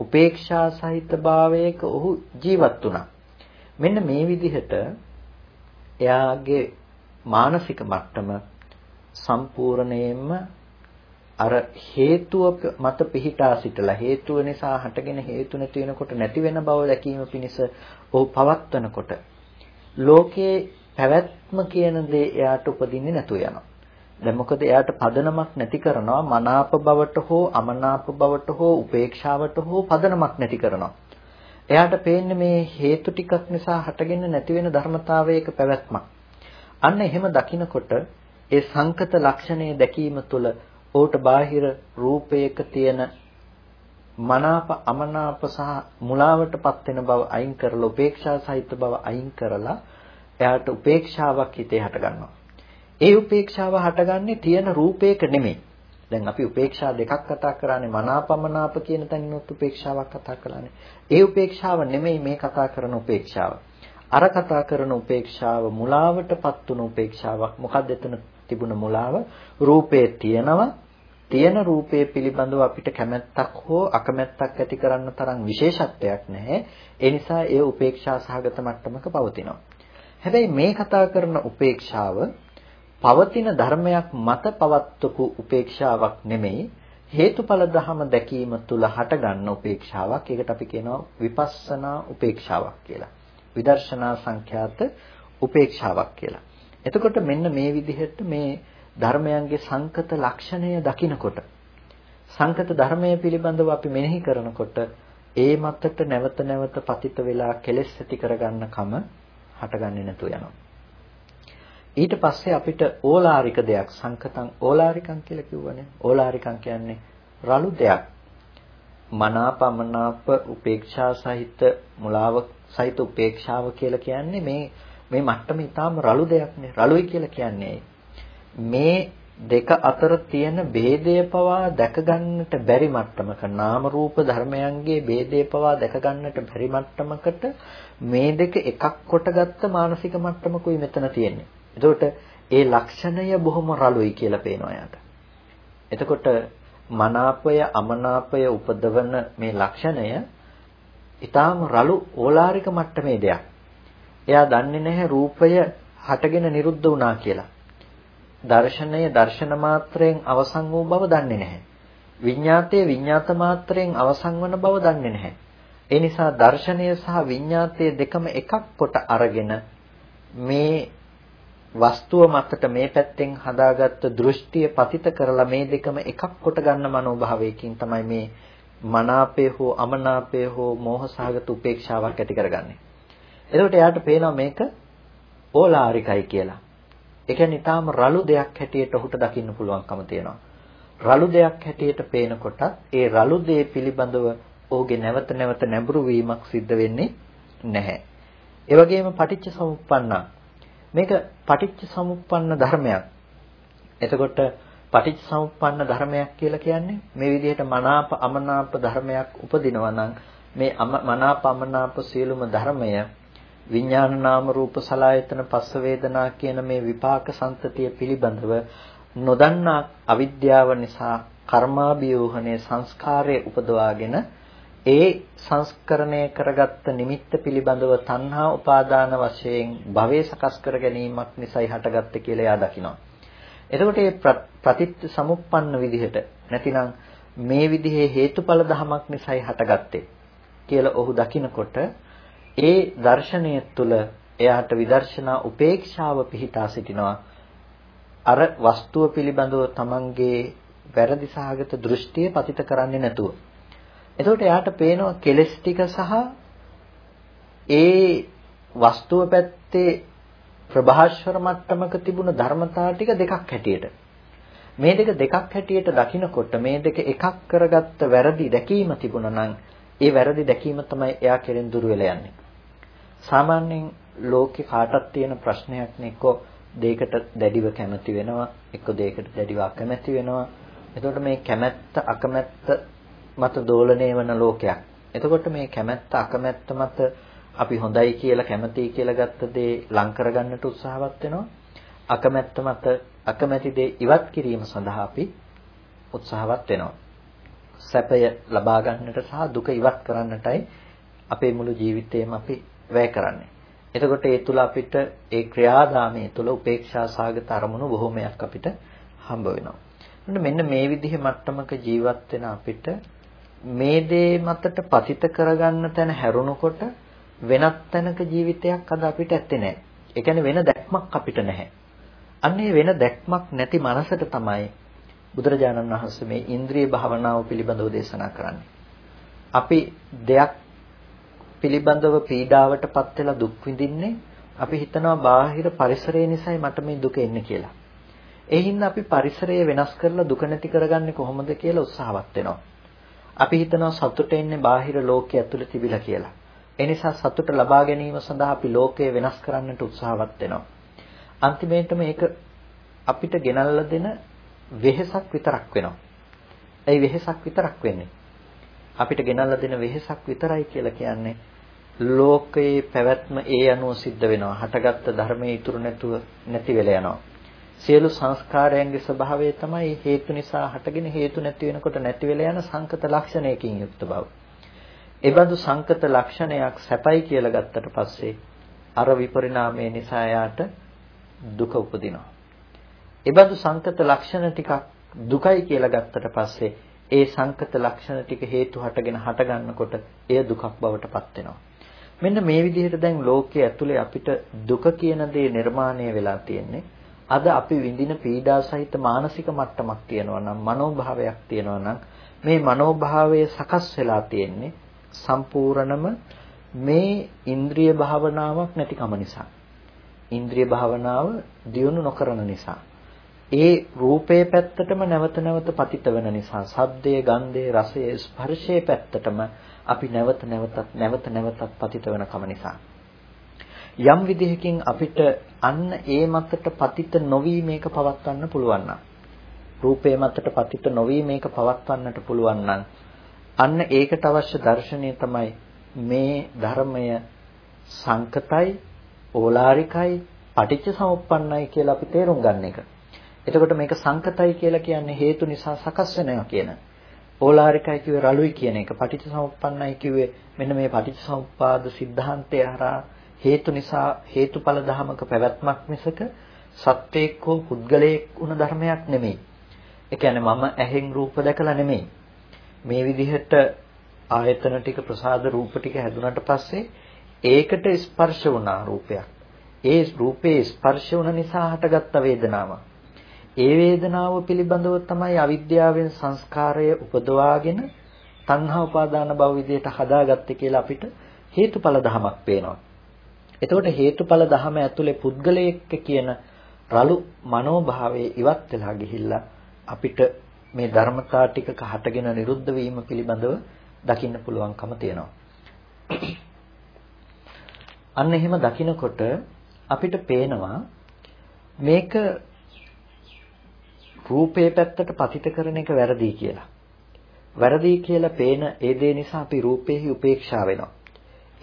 උපේක්ෂා සහිත භාවයක ඔහු ජීවත් වුණා. මෙන්න මේ විදිහට එයාගේ මානසික මට්ටම සම්පූර්ණයෙන්ම අර හේතුව මත පිහිටා සිටලා හේතුව නිසා හටගෙන හේතු නැති වෙනකොට නැති වෙන බව දැකීම පිණිස ඔහු පවත්වනකොට ලෝකයේ පැවැත්ම කියන දේ එයාට උපදින්නේ නැතුව යනවා. දැන් මොකද එයාට පදනමක් නැති කරනවා මනාප බවට හෝ අමනාප බවට හෝ උපේක්ෂාවට හෝ පදනමක් නැති කරනවා. එයාට පේන්නේ මේ හේතු ටිකක් නිසා හටගෙන නැති වෙන ධර්මතාවයක පැවැත්මක්. අන්න එහෙම දකිනකොට ඒ සංකත ලක්ෂණය දැකීම තුළ ඔහුට බාහිර රූපයක තියෙන මනාප අමනාප සහ මුලාවටපත් වෙන බව අයින් කරලා උපේක්ෂා සහිත බව අයින් කරලා එයාට උපේක්ෂාවක් හිතේ හට ගන්නවා. ඒ උපේක්ෂාව හටගන්නේ තියෙන රූපයක නෙමෙයි. දැන් අපි උපේක්ෂා දෙකක් කතා කරන්නේ මනාපමනාප කියන තැනිනුත් උපේක්ෂාවක් කතා කරන්නේ. ඒ උපේක්ෂාව නෙමෙයි මේ කතා කරන උපේක්ෂාව. අර කතා කරන උපේක්ෂාව මුලාවටපත් වුණු උපේක්ෂාවක්. මොකක්ද එතන තිබුණ මුලාව? රූපේ තියෙනවා. තියෙන රූපයේ පිළිබඳව අපිට කැමැත්තක් හෝ අකමැත්තක් ඇති කරන්න තරම් විශේෂත්වයක් නැහැ. ඒ නිසා ඒ උපේක්ෂා සහගත මට්ටමක පවතිනවා. හැබැයි මේ කතා කරන උපේක්ෂාව පවතින ධර්මයක් මත පවත්වපු උපේක්ෂාවක් නෙමෙයි හේතුඵල ධහම දැකීම තුල හටගන්න උපේක්ෂාවක්. ඒකට අපි කියනවා විපස්සනා උපේක්ෂාවක් කියලා. විදර්ශනා සංඛ්‍යාත උපේක්ෂාවක් කියලා. එතකොට මෙන්න මේ විදිහට මේ ධර්මයන්ගේ සංකත ලක්ෂණය දකිනකොට සංකත ධර්මය පිළිබඳව අපි මෙනෙහි කරනකොට ඒ මතට නැවත නැවත පතිත වෙලා කෙලෙස් ඇති කරගන්න කම හටගන්නේ නැතු වෙනවා. ඊට පස්සේ අපිට ඕලාරික දෙයක් සංකතං ඕලාරිකං කියලා කිව්වනේ. ඕලාරිකං කියන්නේ රළු දෙයක්. මනාපමනාප උපේක්ෂා සහිත මුලාව සහිත උපේක්ෂාව කියලා කියන්නේ මේ මේ මට්ටම ඊටාම රළු දෙයක්නේ. රළුයි කියලා කියන්නේ මේ දෙක අතර තියෙන ભેදය පවා දැක ගන්නට බැරි මට්ටමක නාම රූප ධර්මයන්ගේ ભેදය පවා දැක ගන්නට බැරි මට්ටමකට මේ දෙක එකක් කොටගත්ත මානසික මට්ටමකුයි මෙතන තියෙන්නේ. එතකොට ඒ ලක්ෂණය බොහොම රළුයි කියලා පේනවා යාට. එතකොට මනාපය අමනාපය උපදවන මේ ලක්ෂණය ඊටාම රළු ඕලාරික මට්ටමේ දෙයක්. එයා දන්නේ නැහැ රූපය හටගෙන නිරුද්ධ වුණා කියලා. දර්ශනය දර්ශන මාත්‍රයෙන් අවසන් වූ බව දන්නේ නැහැ. විඤ්ඤාතයේ විඤ්ඤාත මාත්‍රයෙන් අවසන් වන බව දන්නේ නැහැ. ඒ නිසා දර්ශනය සහ විඤ්ඤාතයේ දෙකම එකක් කොට අරගෙන මේ වස්තුව මතට මේ පැත්තෙන් හදාගත්ත දෘෂ්ටිය පතිත කරලා මේ දෙකම එකක් කොට ගන්න මනෝභාවයකින් තමයි මේ මනාපය හෝ අමනාපය හෝ මෝහ සහගත උපේක්ෂාවක් ඇති කරගන්නේ. එතකොට එයාට පේනවා මේක ඕලාරිකයි කියලා. ඒ කියන්නේ ඊටාම රළු දෙයක් හැටියට ඔහුට දකින්න පුළුවන්කම තියෙනවා. රළු දෙයක් හැටියට පේනකොට ඒ රළු දේ පිළිබඳව ඔහුගේ නැවත නැවත නැඹුරු වීමක් සිද්ධ වෙන්නේ නැහැ. ඒ වගේම පටිච්ච සමුප්පන්න මේක පටිච්ච සමුප්පන්න ධර්මයක්. එතකොට පටිච්ච සමුප්පන්න ධර්මයක් කියලා කියන්නේ මේ විදිහට මනාප අමනාප ධර්මයක් උපදිනවා නම් මේ මනාප අමනාප සියලුම ධර්මය විඥාන නාම රූප සලායතන පස්ස වේදනා කියන මේ විපාක සංතතිය පිළිබඳව නොදන්නා අවිද්‍යාව නිසා කර්මාභියෝහණය සංස්කාරයේ උපදවාගෙන ඒ සංස්කරණය කරගත්ත නිමිත්ත පිළිබඳව තණ්හා උපාදාන වශයෙන් භවයේ සකස් කර ගැනීමක් නිසායි හටගත්තේ කියලා එයා දකිනවා. එතකොට මේ ප්‍රතිත්ත සමුප්පන්න විදිහට නැතිනම් මේ විදිහේ හේතුඵල ධමයක් නිසායි හටගත්තේ කියලා ඔහු දකිනකොට ඒ දර්ශනය තුළ එයාට විදර්ශනා උපේක්ෂාව පිහිටා සිටිනවා. අර වස්තුව පිළිබඳව තමන්ගේ වැරදි සහගත දෘෂ්ටිය පතිත කරන්නේ නැතුව. එතකොට එයාට පේනවා කෙලස් ටික සහ ඒ වස්තුව පැත්තේ ප්‍රභාස්වර මට්ටමක තිබුණ ධර්මතාව ටික දෙකක් හැටියට. මේ දෙක දෙකක් හැටියට දකිනකොට මේ දෙක එකක් කරගත්ත වැරදි දැකීම තිබුණා නම් ඒ වැරදි දැකීම තමයි එයා කෙරෙන් දුර වෙලා යන්නේ. සාමාන්‍යයෙන් ලෝකේ කාටත් තියෙන ප්‍රශ්නයක් නේ එක්ක දෙයකට දැඩිව කැමති වෙනවා එක්ක දෙයකට දැඩිව අකමැති වෙනවා. එතකොට මේ කැමැත්ත අකමැත්ත මත දෝලණය වෙන ලෝකයක්. එතකොට මේ කැමැත්ත අකමැත්ත මත අපි හොඳයි කියලා කැමතියි කියලා ගත්ත දේ ලං කරගන්නට උත්සාහවත් වෙනවා. අකමැත්ත මත අකමැති දේ ඉවත් කිරීම සඳහා අපි උත්සාහවත් වෙනවා. සැපය ලබා ගන්නට සහ දුක ඉවත් කරන්නටයි අපේ මුළු ජීවිතේම අපි වැය කරන්නේ. එතකොට ඒ තුල අපිට ඒ ක්‍රියාදාමයේ තුල උපේක්ෂා සාගත අරමුණු බොහෝමයක් අපිට හම්බ වෙනවා. මෙන්න මේ විදිහේ මට්ටමක ජීවත් වෙන අපිට මේ දේ මතට පතිත කරගන්න තැන හැරුණකොට වෙනත් තැනක ජීවිතයක් අද අපිට ඇත්තේ නැහැ. ඒ කියන්නේ වෙන දැක්මක් අපිට නැහැ. අන්නේ වෙන දැක්මක් නැති මනසට තමයි බුදුරජාණන් වහන්සේ මේ ඉන්ද්‍රිය භාවනාව පිළිබඳව දේශනා කරන්නේ. අපි දෙයක් පිළිබඳව පීඩාවටපත් වෙලා දුක් විඳින්නේ අපි හිතනවා බාහිර පරිසරය නිසායි මට මේ දුක එන්නේ කියලා. ඒ හින්දා අපි පරිසරය වෙනස් කරලා දුක නැති කරගන්නේ කොහොමද කියලා උත්සාහවත් වෙනවා. අපි හිතනවා සතුට එන්නේ බාහිර ලෝකයේ ඇතුළේ තිබිලා කියලා. ඒ නිසා සතුට ලබා ගැනීම සඳහා අපි ලෝකය වෙනස් කරන්නට උත්සාහවත් වෙනවා. අන්තිමේට මේක අපිට ගෙනල්ලා දෙන වෙහෙසක් විතරක් වෙනවා. ඒ වෙහෙසක් විතරක් වෙන්නේ. අපිට ගෙනල්ලා දෙන වෙහෙසක් විතරයි කියලා කියන්නේ ලෝකයේ පැවැත්ම ඒ අනුව සිද්ධ වෙනවා. හටගත්ත ධර්මයේ ඉතුරු නැතුව නැති වෙලා යනවා. සියලු සංස්කාරයන්ගේ ස්වභාවය තමයි හේතු නිසා හටගෙන හේතු නැති වෙනකොට නැති වෙලා යන සංකත ලක්ෂණයකින් යුක්ත බව. ඒබඳු සංකත ලක්ෂණයක් සැපයි කියලා ගත්තට පස්සේ අර විපරිණාමය නිසා යාට දුක උපදිනවා. ඒබඳු සංකත ලක්ෂණ ටිකක් දුකයි කියලා ගත්තට පස්සේ ඒ සංකත ලක්ෂණ ටික හේතු හටගෙන හට ගන්නකොට එය දුකක් බවට පත් වෙනවා. මෙන්න මේ විදිහට දැන් ලෝකයේ ඇතුලේ අපිට දුක කියන දේ නිර්මාණය වෙලා තියෙන්නේ. අද අපි විඳින පීඩා සහිත මානසික මට්ටමක් තියෙනවා නම් මනෝභාවයක් තියෙනවා නම් මේ මනෝභාවය සකස් වෙලා තියෙන්නේ සම්පූර්ණම මේ ඉන්ද්‍රිය භාවනාවක් නැතිකම නිසා. ඉන්ද්‍රිය භාවනාව දියුණු නොකරන නිසා. ඒ රූපේ පැත්තටම නැවත නැවත පතිත වෙන නිසා, ශබ්දයේ, ගන්ධයේ, රසයේ, ස්පර්ශයේ පැත්තටම අපි නැවත නැවතත් නැවත නැවතත් පතිත වෙන කම නිසා. යම් විදිහකින් අපිට අන්න ඒ මතට පතිත නොවි මේක පවත්වන්න පුළුවන් නම් රූපේ මතට පතිත නොවි මේක පවත්වන්නට පුළුවන් නම් අන්න ඒකට අවශ්‍ය දර්ශනය තමයි මේ ධර්මය සංකතයි ඕලාරිකයි පටිච්ච සමුප්පන්නයි කියලා අපි තේරුම් ගන්න එක. එතකොට මේක සංකතයි කියලා කියන්නේ හේතු නිසා සකස් වෙනවා කියන. ඕලාරිකයි කිව්වේ රළුයි කියන එක. පටිච්චසමුප්පන්නයි කිව්වේ මෙන්න මේ පටිච්චසමුප්පාද સિદ્ધාන්තය හරහා හේතු නිසා හේතුඵල ධමක පැවැත්මක් මිසක සත්‍යයක් හෝ පුද්ගලයෙක් වුණ ධර්මයක් නෙමෙයි. ඒ කියන්නේ මම ඇහෙන් රූප දැකලා නෙමෙයි. මේ විදිහට ආයතන ටික ප්‍රසාද රූප ටික හැදුනට පස්සේ ඒකට ස්පර්ශ වුණා රූපයක්. ඒ රූපේ ස්පර්ශ වුණ නිසා හටගත්ත වේදනාවක්. ඒ වේදනාව පිළිබඳව තමයි අවිද්‍යාවෙන් සංස්කාරය උපදවාගෙන තණ්හා උපාදාන භව විදියට හදාගත්තේ කියලා අපිට හේතුඵල ධමයක් පේනවා. එතකොට හේතුඵල ධම ඇතුලේ පුද්ගලයෙක් කියන රළු මනෝභාවයේ ඉවත් වෙලා ගිහිල්ලා අපිට මේ ධර්මතා ටිකක හටගෙන නිරුද්ධ වීම පිළිබඳව දකින්න පුළුවන්කම තියෙනවා. අන්න එහෙම දකිනකොට අපිට පේනවා මේක රූපේ පැත්තට පතිත කරන එක වැරදි කියලා. වැරදි කියලා පේන ඒ දේ නිසා අපි රූපේහි උපේක්ෂා වෙනවා.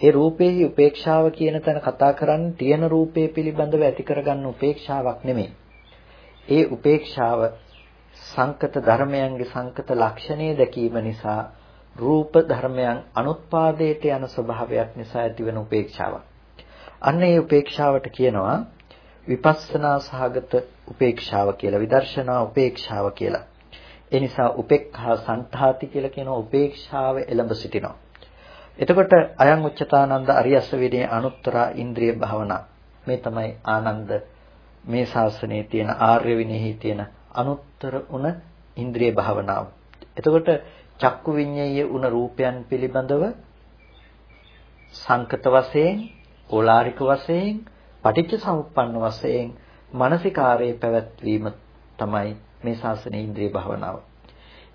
ඒ රූපේහි උපේක්ෂාව කියන තැන කතා කරන්නේ තියෙන රූපේ පිළිබඳව ඇති කරගන්න උපේක්ෂාවක් නෙමෙයි. ඒ උපේක්ෂාව සංකත ධර්මයන්ගේ සංකත ලක්ෂණය දැකීම නිසා රූප ධර්මයන් අනුත්පාදයට යන ස්වභාවයක් නිසා ඇතිවන උපේක්ෂාවක්. අන්න ඒ උපේක්ෂාවට කියනවා විපස්සනා සහගත උපේක්ෂාව කියලා විදර්ශනා උපේක්ෂාව කියලා. ඒ නිසා උපේක්ඛා සංඨාති කියලා කියන උපේක්ෂාව එළඹ සිටිනවා. එතකොට අයං උච්චතානන්ද අරියස්ස විනේ අනුත්තර ඉන්ද්‍රිය භාවනා. මේ තමයි ආනන්ද මේ ශාසනයේ තියෙන ආර්ය විනයෙහි තියෙන අනුත්තර උන ඉන්ද්‍රිය භාවනාව. එතකොට චක්කු විඤ්ඤාය උන රූපයන් පිළිබඳව සංකත වශයෙන්, ඕලාරික වශයෙන්, පටිච්ච සමුප්පන්න වශයෙන් මානසිකාරයේ පැවැත්වීම තමයි මේ ශාසනයේ ඉන්ද්‍රිය භාවනාව.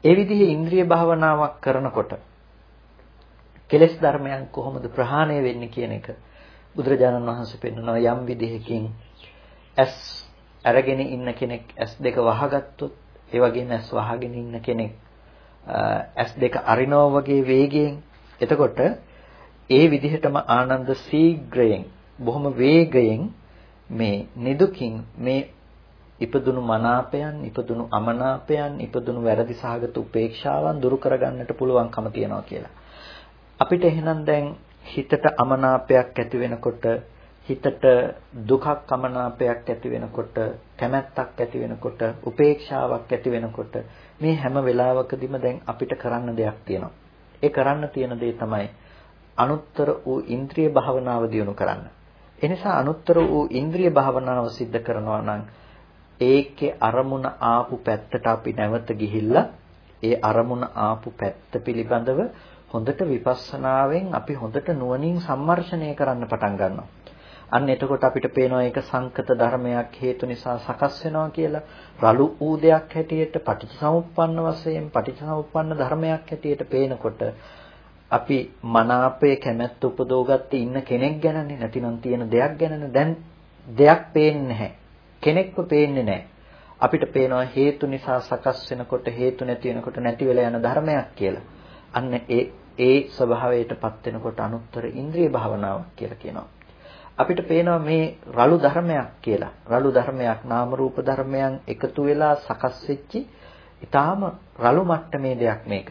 ඒ විදිහේ ඉන්ද්‍රිය භාවනාවක් කරනකොට කෙලෙස් ධර්මයන් කොහොමද ප්‍රහාණය වෙන්නේ කියන එක බුදුරජාණන් වහන්සේ පෙන්වනවා යම් විදිහකින් ඇස් අරගෙන ඉන්න කෙනෙක් ඇස් දෙක වහගත්තොත් ඒ වගේම ඇස් වහගෙන ඉන්න කෙනෙක් ඇස් දෙක අරිනවා වගේ වේගයෙන් එතකොට ඒ විදිහටම ආනන්ද සීග්‍රයෙන් බොහොම වේගයෙන් මේ නිදුකින් මේ ඉපදුණු මනාපයන්, ඉපදුණු අමනාපයන්, ඉපදුණු වැරදි සහගත උපේක්ෂාවන් දුරු කරගන්නට පුළුවන්කම තියනවා කියලා. අපිට එහෙනම් දැන් හිතට අමනාපයක් ඇති වෙනකොට හිතට දුකක් අමනාපයක් ඇති වෙනකොට කැමැත්තක් ඇති වෙනකොට උපේක්ෂාවක් ඇති වෙනකොට මේ හැම වෙලාවකදීම දැන් අපිට කරන්න දෙයක් තියෙනවා. ඒ කරන්න තියෙන දේ තමයි අනුත්තර වූ ඉන්ද්‍රිය භාවනාව දියුණු කරන්න. එනිසා අනුත්තර වූ ඉන්ද්‍රිය භාවනාව સિદ્ધ කරනවා නම් ඒකේ අරමුණ ආපු පැත්තට අපි නැවත ගිහිල්ලා ඒ අරමුණ ආපු පැත්ත පිළිබඳව හොඳට විපස්සනාවෙන් අපි හොඳට නුවණින් සම්මර්ෂණය කරන්න පටන් ගන්නවා. අන්න එතකොට අපිට පේනවා ඒක සංකත ධර්මයක් හේතු නිසා සකස් වෙනවා කියලා. රළු ඌ දෙයක් හැටියට පටිච්චසමුප්පන්න වශයෙන් පටිච්චසමුප්පන්න ධර්මයක් හැටියට පේනකොට අපි මනාපයේ කැමැත්ත උපදෝගත්තේ ඉන්න කෙනෙක් ගැනනේ නැතිනම් තියෙන දෙයක් ගැනනේ දැන් දෙයක් පේන්නේ නැහැ. කෙනෙක්ව පේන්නේ නැහැ. අපිට පේනවා හේතු නිසා සකස් වෙනකොට හේතු නැති වෙනකොට නැති වෙලා යන ධර්මයක් කියලා. අන්න ඒ ඒ ස්වභාවයටපත් වෙනකොට අනුත්තර ඉන්ද්‍රිය භාවනාවක් කියලා කියනවා. අපිට පේනවා මේ රළු ධර්මයක් කියලා. රළු ධර්මයක් නාම රූප ධර්මයන් එකතු වෙලා සකස් වෙච්චි ඊටාම රළු මට්ටමේ දෙයක් මේක.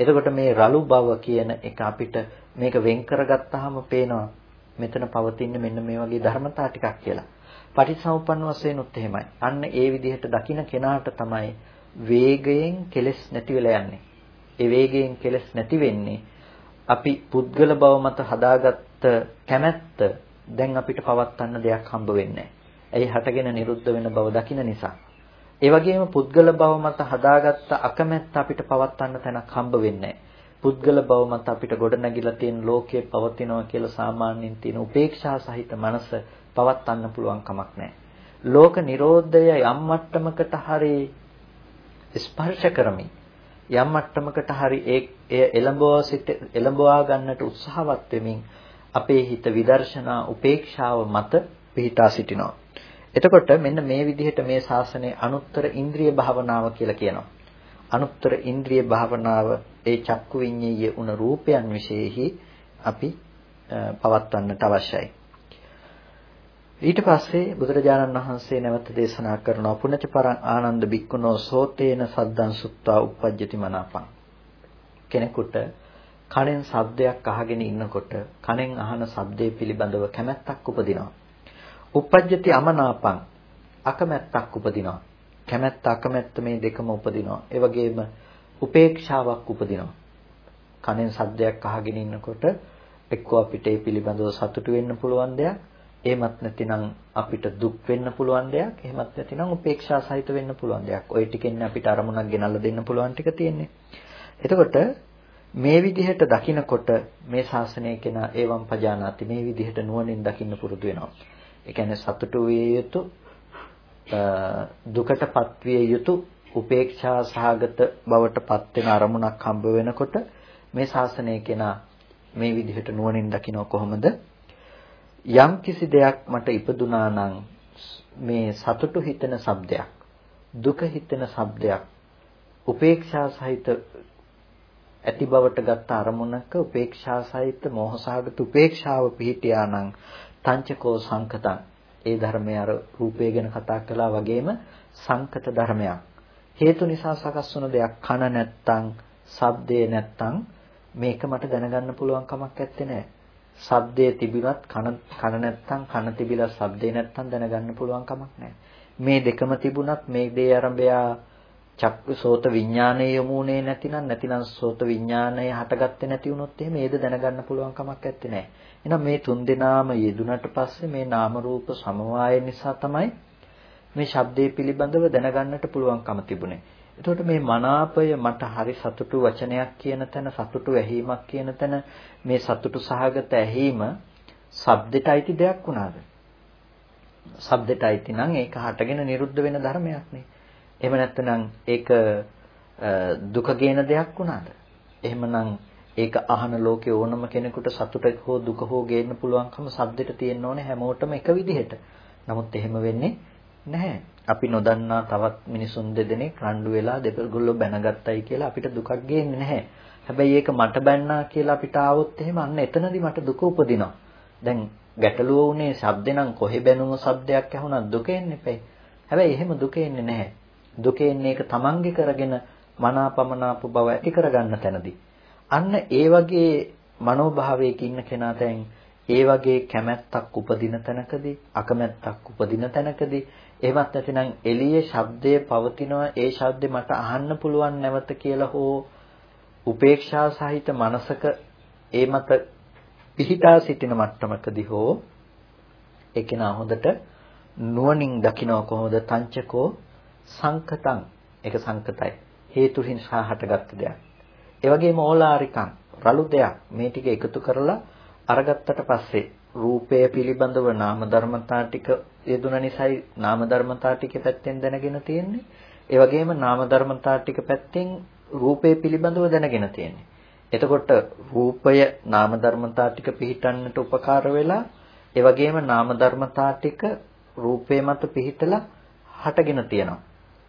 එතකොට මේ රළු බව කියන එක අපිට මේක වෙන් කරගත්තාම පේනවා මෙතන පවතින මෙන්න මේ වගේ ධර්මතා ටිකක් කියලා. පටිච්චසමුප්පන්න වශයෙන් උත් එහෙමයි. අන්න ඒ විදිහට දකින කෙනාට තමයි වේගයෙන් කෙලස් නැති වෙලා යන්නේ. ඒ වේගයෙන් කෙලස් නැති වෙන්නේ අපි පුද්ගල බව මත හදාගත්ත කැමැත්ත දැන් අපිට පවත්න්න දෙයක් හම්බ වෙන්නේ ඇයි හටගෙන නිරුද්ධ වෙන බව දකින නිසා. ඒ වගේම පුද්ගල බව මත හදාගත්ත අකමැත්ත අපිට පවත්න්න තැනක් හම්බ වෙන්නේ පුද්ගල බව මත අපිට ගොඩනැගිලා තියෙන ලෝකයේ පවතිනවා කියලා සාමාන්‍යයෙන් තියෙන උපේක්ෂා සහිත මනස පවත්න්න පුළුවන් කමක් නැහැ. ලෝක නිරෝධය යම් මට්ටමකට හරි ස්පර්ශ කරමින් යම් මට්ටමකට හරි ඒ එළඹවා සිට එළඹවා ගන්නට උත්සාහවත් වෙමින් අපේ හිත විදර්ශනා උපේක්ෂාව මත පිහිටා සිටිනවා. එතකොට මෙන්න මේ විදිහට මේ ශාසනයේ අනුත්තර ඉන්ද්‍රිය භාවනාව කියලා කියනවා. අනුත්තර ඉන්ද්‍රිය භාවනාව ඒ චක්කු විඤ්ඤාය උන රූපයන් විශේෂෙහි අපි පවත්වන්නට අවශ්‍යයි. ඊට පස්සේ බුදුරජාණන් වහන්සේ නැවත දේශනා කරනවා පුණජ පරං ආනන්ද බික්කුණෝ සෝතේන සද්දං සුත්වා uppajjati මනාපං කෙනෙකුට කනෙන් ශබ්දයක් අහගෙන ඉන්නකොට කනෙන් අහන ශබ්දයේ පිළිබඳව කැමැත්තක් උපදිනවා. Uppajjati අමනාපං අකමැත්තක් උපදිනවා. කැමැත්ත අකමැත්ත මේ දෙකම උපදිනවා. ඒ වගේම උපේක්ෂාවක් උපදිනවා. කනෙන් ශබ්දයක් අහගෙන ඉන්නකොට එක්කෝ අපිට ඒ පිළිබඳව සතුටු වෙන්න පුළුවන් දෙයක්, එහෙමත් නැතිනම් අපිට දුක් වෙන්න පුළුවන් දෙයක්, එහෙමත් නැතිනම් උපේක්ෂා සහිත වෙන්න පුළුවන් දෙයක්. ওই ටිකෙන් අපිට අරමුණක් ගෙනල්ලා දෙන්න පුළුවන් ටික තියෙන්නේ. එතකොට මේ විදිහට දකිනකොට මේ ශාසනය කෙනා ඒවම් පජානාති මේ විදිහට නුවණින් දකින්න පුරුදු වෙනවා. ඒ කියන්නේ සතුටු විය යුතු දුකටපත් විය යුතු උපේක්ෂා සහගත බවට පත් වෙන අරමුණක් හම්බ වෙනකොට මේ ශාසනය කෙනා මේ විදිහට නුවණින් දකින්න කොහොමද? යම් කිසි දෙයක් මට ඉපදුනා නම් මේ සතුටු හිතෙන shabdයක් දුක හිතෙන shabdයක් උපේක්ෂා සහිත ඇති බවට ගත්ත අරමුණක උපේක්ෂා සහිත මෝහසහගත උපේක්ෂාව පිහිටියා නම් තංචකෝ සංකතං. ඒ ධර්මය අර රූපය ගැන කතා කළා වගේම සංකත ධර්මයක්. හේතු නිසා සකස් වුණ දෙයක් කන නැත්තම් ශබ්දේ නැත්තම් මේක මට දැනගන්න පුළුවන් කමක් නැත්තේ නෑ. ශබ්දයේ තිබුණත් කන කන නැත්තම් කන තිබිලා ශබ්දේ නැත්තම් දැනගන්න පුළුවන් කමක් නෑ. මේ දෙකම තිබුණත් මේ දේ අරඹයා චක්ක සෝත විඥානයේ යමුනේ නැතිනම් නැතිනම් සෝත විඥානය හටගත්තේ නැති වුණොත් එහෙම ඒද දැනගන්න පුළුවන් කමක් නැත්තේ නෑ. එහෙනම් මේ තුන් දෙනාම යෙදුනට පස්සේ මේ නාම රූප සමவாய නිසා තමයි මේ ශබ්දයේ පිළිබඳව දැනගන්නට පුළුවන්කම තිබුණේ. එතකොට මේ මනාපය මට හරි සතුටු වචනයක් කියන තැන සතුටු ඇහිීමක් කියන තැන මේ සතුටු සහගත ඇහිීම ශබ්දෙට අයිති දෙයක් වුණාද? ශබ්දෙට අයිති නම් ඒක හටගෙන නිරුද්ධ වෙන ධර්මයක් නේ. එහෙම නැත්නම් ඒක දුක ගේන දෙයක් වුණාද? එහෙමනම් ඒක අහන ලෝකේ ඕනම කෙනෙකුට සතුට හෝ දුක හෝ ගේන්න පුළුවන්කම සද්දෙට තියෙන්න ඕනේ හැමෝටම එක විදිහට. නමුත් එහෙම වෙන්නේ නැහැ. අපි නොදන්නා තවත් මිනිසුන් දෙදෙනෙක් රණ්ඩු වෙලා දෙපගොල්ලෝ බැනගත්තයි කියලා අපිට දුකක් ගේන්නේ නැහැ. හැබැයි ඒක මට බැන්නා කියලා අපිට ආවොත් එහෙම අන්න එතනදි මට දුක උපදිනවා. දැන් ගැටලුව උනේ ශබ්දේ නම් කොහෙ බැනුම ශබ්දයක් ඇහුණත් දුක එන්නේ නැපේ. හැබැයි එහෙම දුක එන්නේ නැහැ. දුකෙන්නේ ඒක තමන්ගේ කරගෙන මනාපමනාප බව ඇති කරගන්න තැනදී. අන්න ඒ වගේ මනෝභාවයක ඉන්න කෙනා දැන් ඒ වගේ කැමැත්තක් උපදින තැනකදී අකමැත්තක් උපදින තැනකදී එහෙමත් නැතිනම් එළියේ ශබ්දයේ පවතිනවා ඒ ශබ්දේ මට අහන්න පුළුවන් නැවත කියලා හෝ උපේක්ෂා සහිත මනසක ඒ මත පිහිටා සිටින මට්ටමකදී හෝ ඒ කෙනා හොඳට නුවණින් දකින්න කොහොමද? තංචකෝ සංකතං. ඒක සංකතයි. හේතු නිසා හටගත්ත දෙයක්. ඒ වගේම ඕලාරිකං රළු දෙයක් මේ ටික එකතු කරලා අරගත්තට පස්සේ රූපය පිළිබඳව නාම ධර්මතා ටික යෙදුන නිසායි නාම ධර්මතා ටික පැත්තෙන් දැනගෙන තියෙන්නේ. ඒ වගේම නාම ධර්මතා ටික පැත්තෙන් රූපය පිළිබඳව දැනගෙන තියෙන්නේ. එතකොට රූපය නාම ධර්මතා ටික පිහිටන්නට උපකාර වෙලා ඒ වගේම නාම ධර්මතා ටික රූපේ මත පිහිටලා හටගෙන තියෙනවා.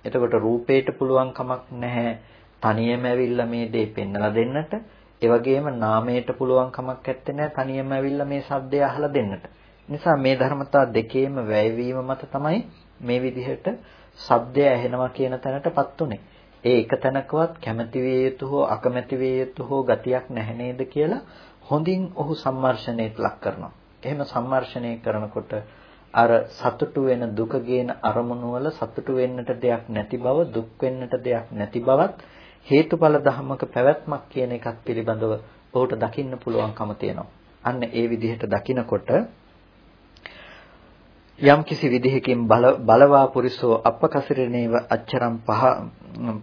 එතකොට රූපේට පුළුවන් කමක් නැහැ. තනියම ඇවිල්ලා මේ දේ පෙන්වලා දෙන්නට. ඒ වගේම නාමයට පුළුවන් කමක් නැත්තේ නෑ තනියම ඇවිල්ලා මේ සද්දය අහලා දෙන්නට. නිසා මේ ධර්මතා දෙකේම වැයවීම මත තමයි මේ විදිහට සද්දය ඇහෙනවා කියන තැනටපත් උනේ. ඒ එක තැනකවත් කැමැති විය යුතු හෝ අකමැති විය යුතු හෝ ගතියක් නැහැ නේද කියලා හොඳින් ඔහු සම්මර්ෂණයට ලක් කරනවා. එහෙම සම්මර්ෂණය කරනකොට අර සතුටු වෙන දුක ගේන අරමුණු වල සතුටු වෙන්නට දෙයක් නැති බව දුක් වෙන්නට දෙයක් නැති බවත් හේතුඵල ධර්මක පැවැත්මක් කියන එකත් පිළිබඳව ඔහුට දකින්න පුළුවන්කම තියෙනවා. අන්න ඒ විදිහට දකිනකොට යම් කිසි විදිහකින් බලවා පුරිසෝ අපකසිරණේව අච්චරම් පහ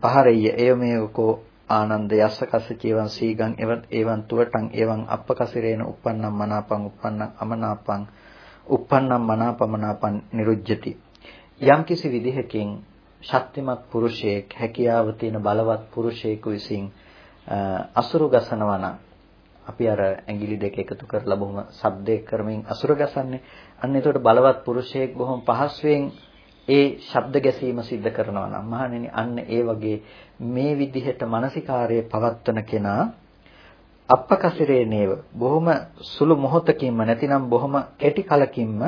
පහරෙය එයමේකෝ ආනන්ද යස්ස කස්ස චේවං සීගං එවන් තුවටං එවන් අපකසිරේන uppannam මනාපං uppannam අමනාපං uppannam මනාපමනාපං නිරුජ්ජති යම් කිසි විදිහකින් ශක්තිමත් පුරුෂයෙක් හැකියාව තියෙන බලවත් පුරුෂයෙකු විසින් අසුරු ගසනවා නම් අපි අර ඇඟිලි දෙක එකතු කරලා බොහොම ශබ්දයක් කරමින් අසුර ගසන්නේ. අන්න එතකොට බලවත් පුරුෂයෙක් බොහොම පහසුවෙන් ඒ ශබ්ද ගැසීම සිද්ධ කරනවා නම් මහණෙනි අන්න ඒ වගේ මේ විදිහට මානසිකාර්යය පවත්වන කෙනා අප්පකසිරේ නේව බොහොම සුළු මොහොතකින්ම නැතිනම් බොහොම කෙටි කලකින්ම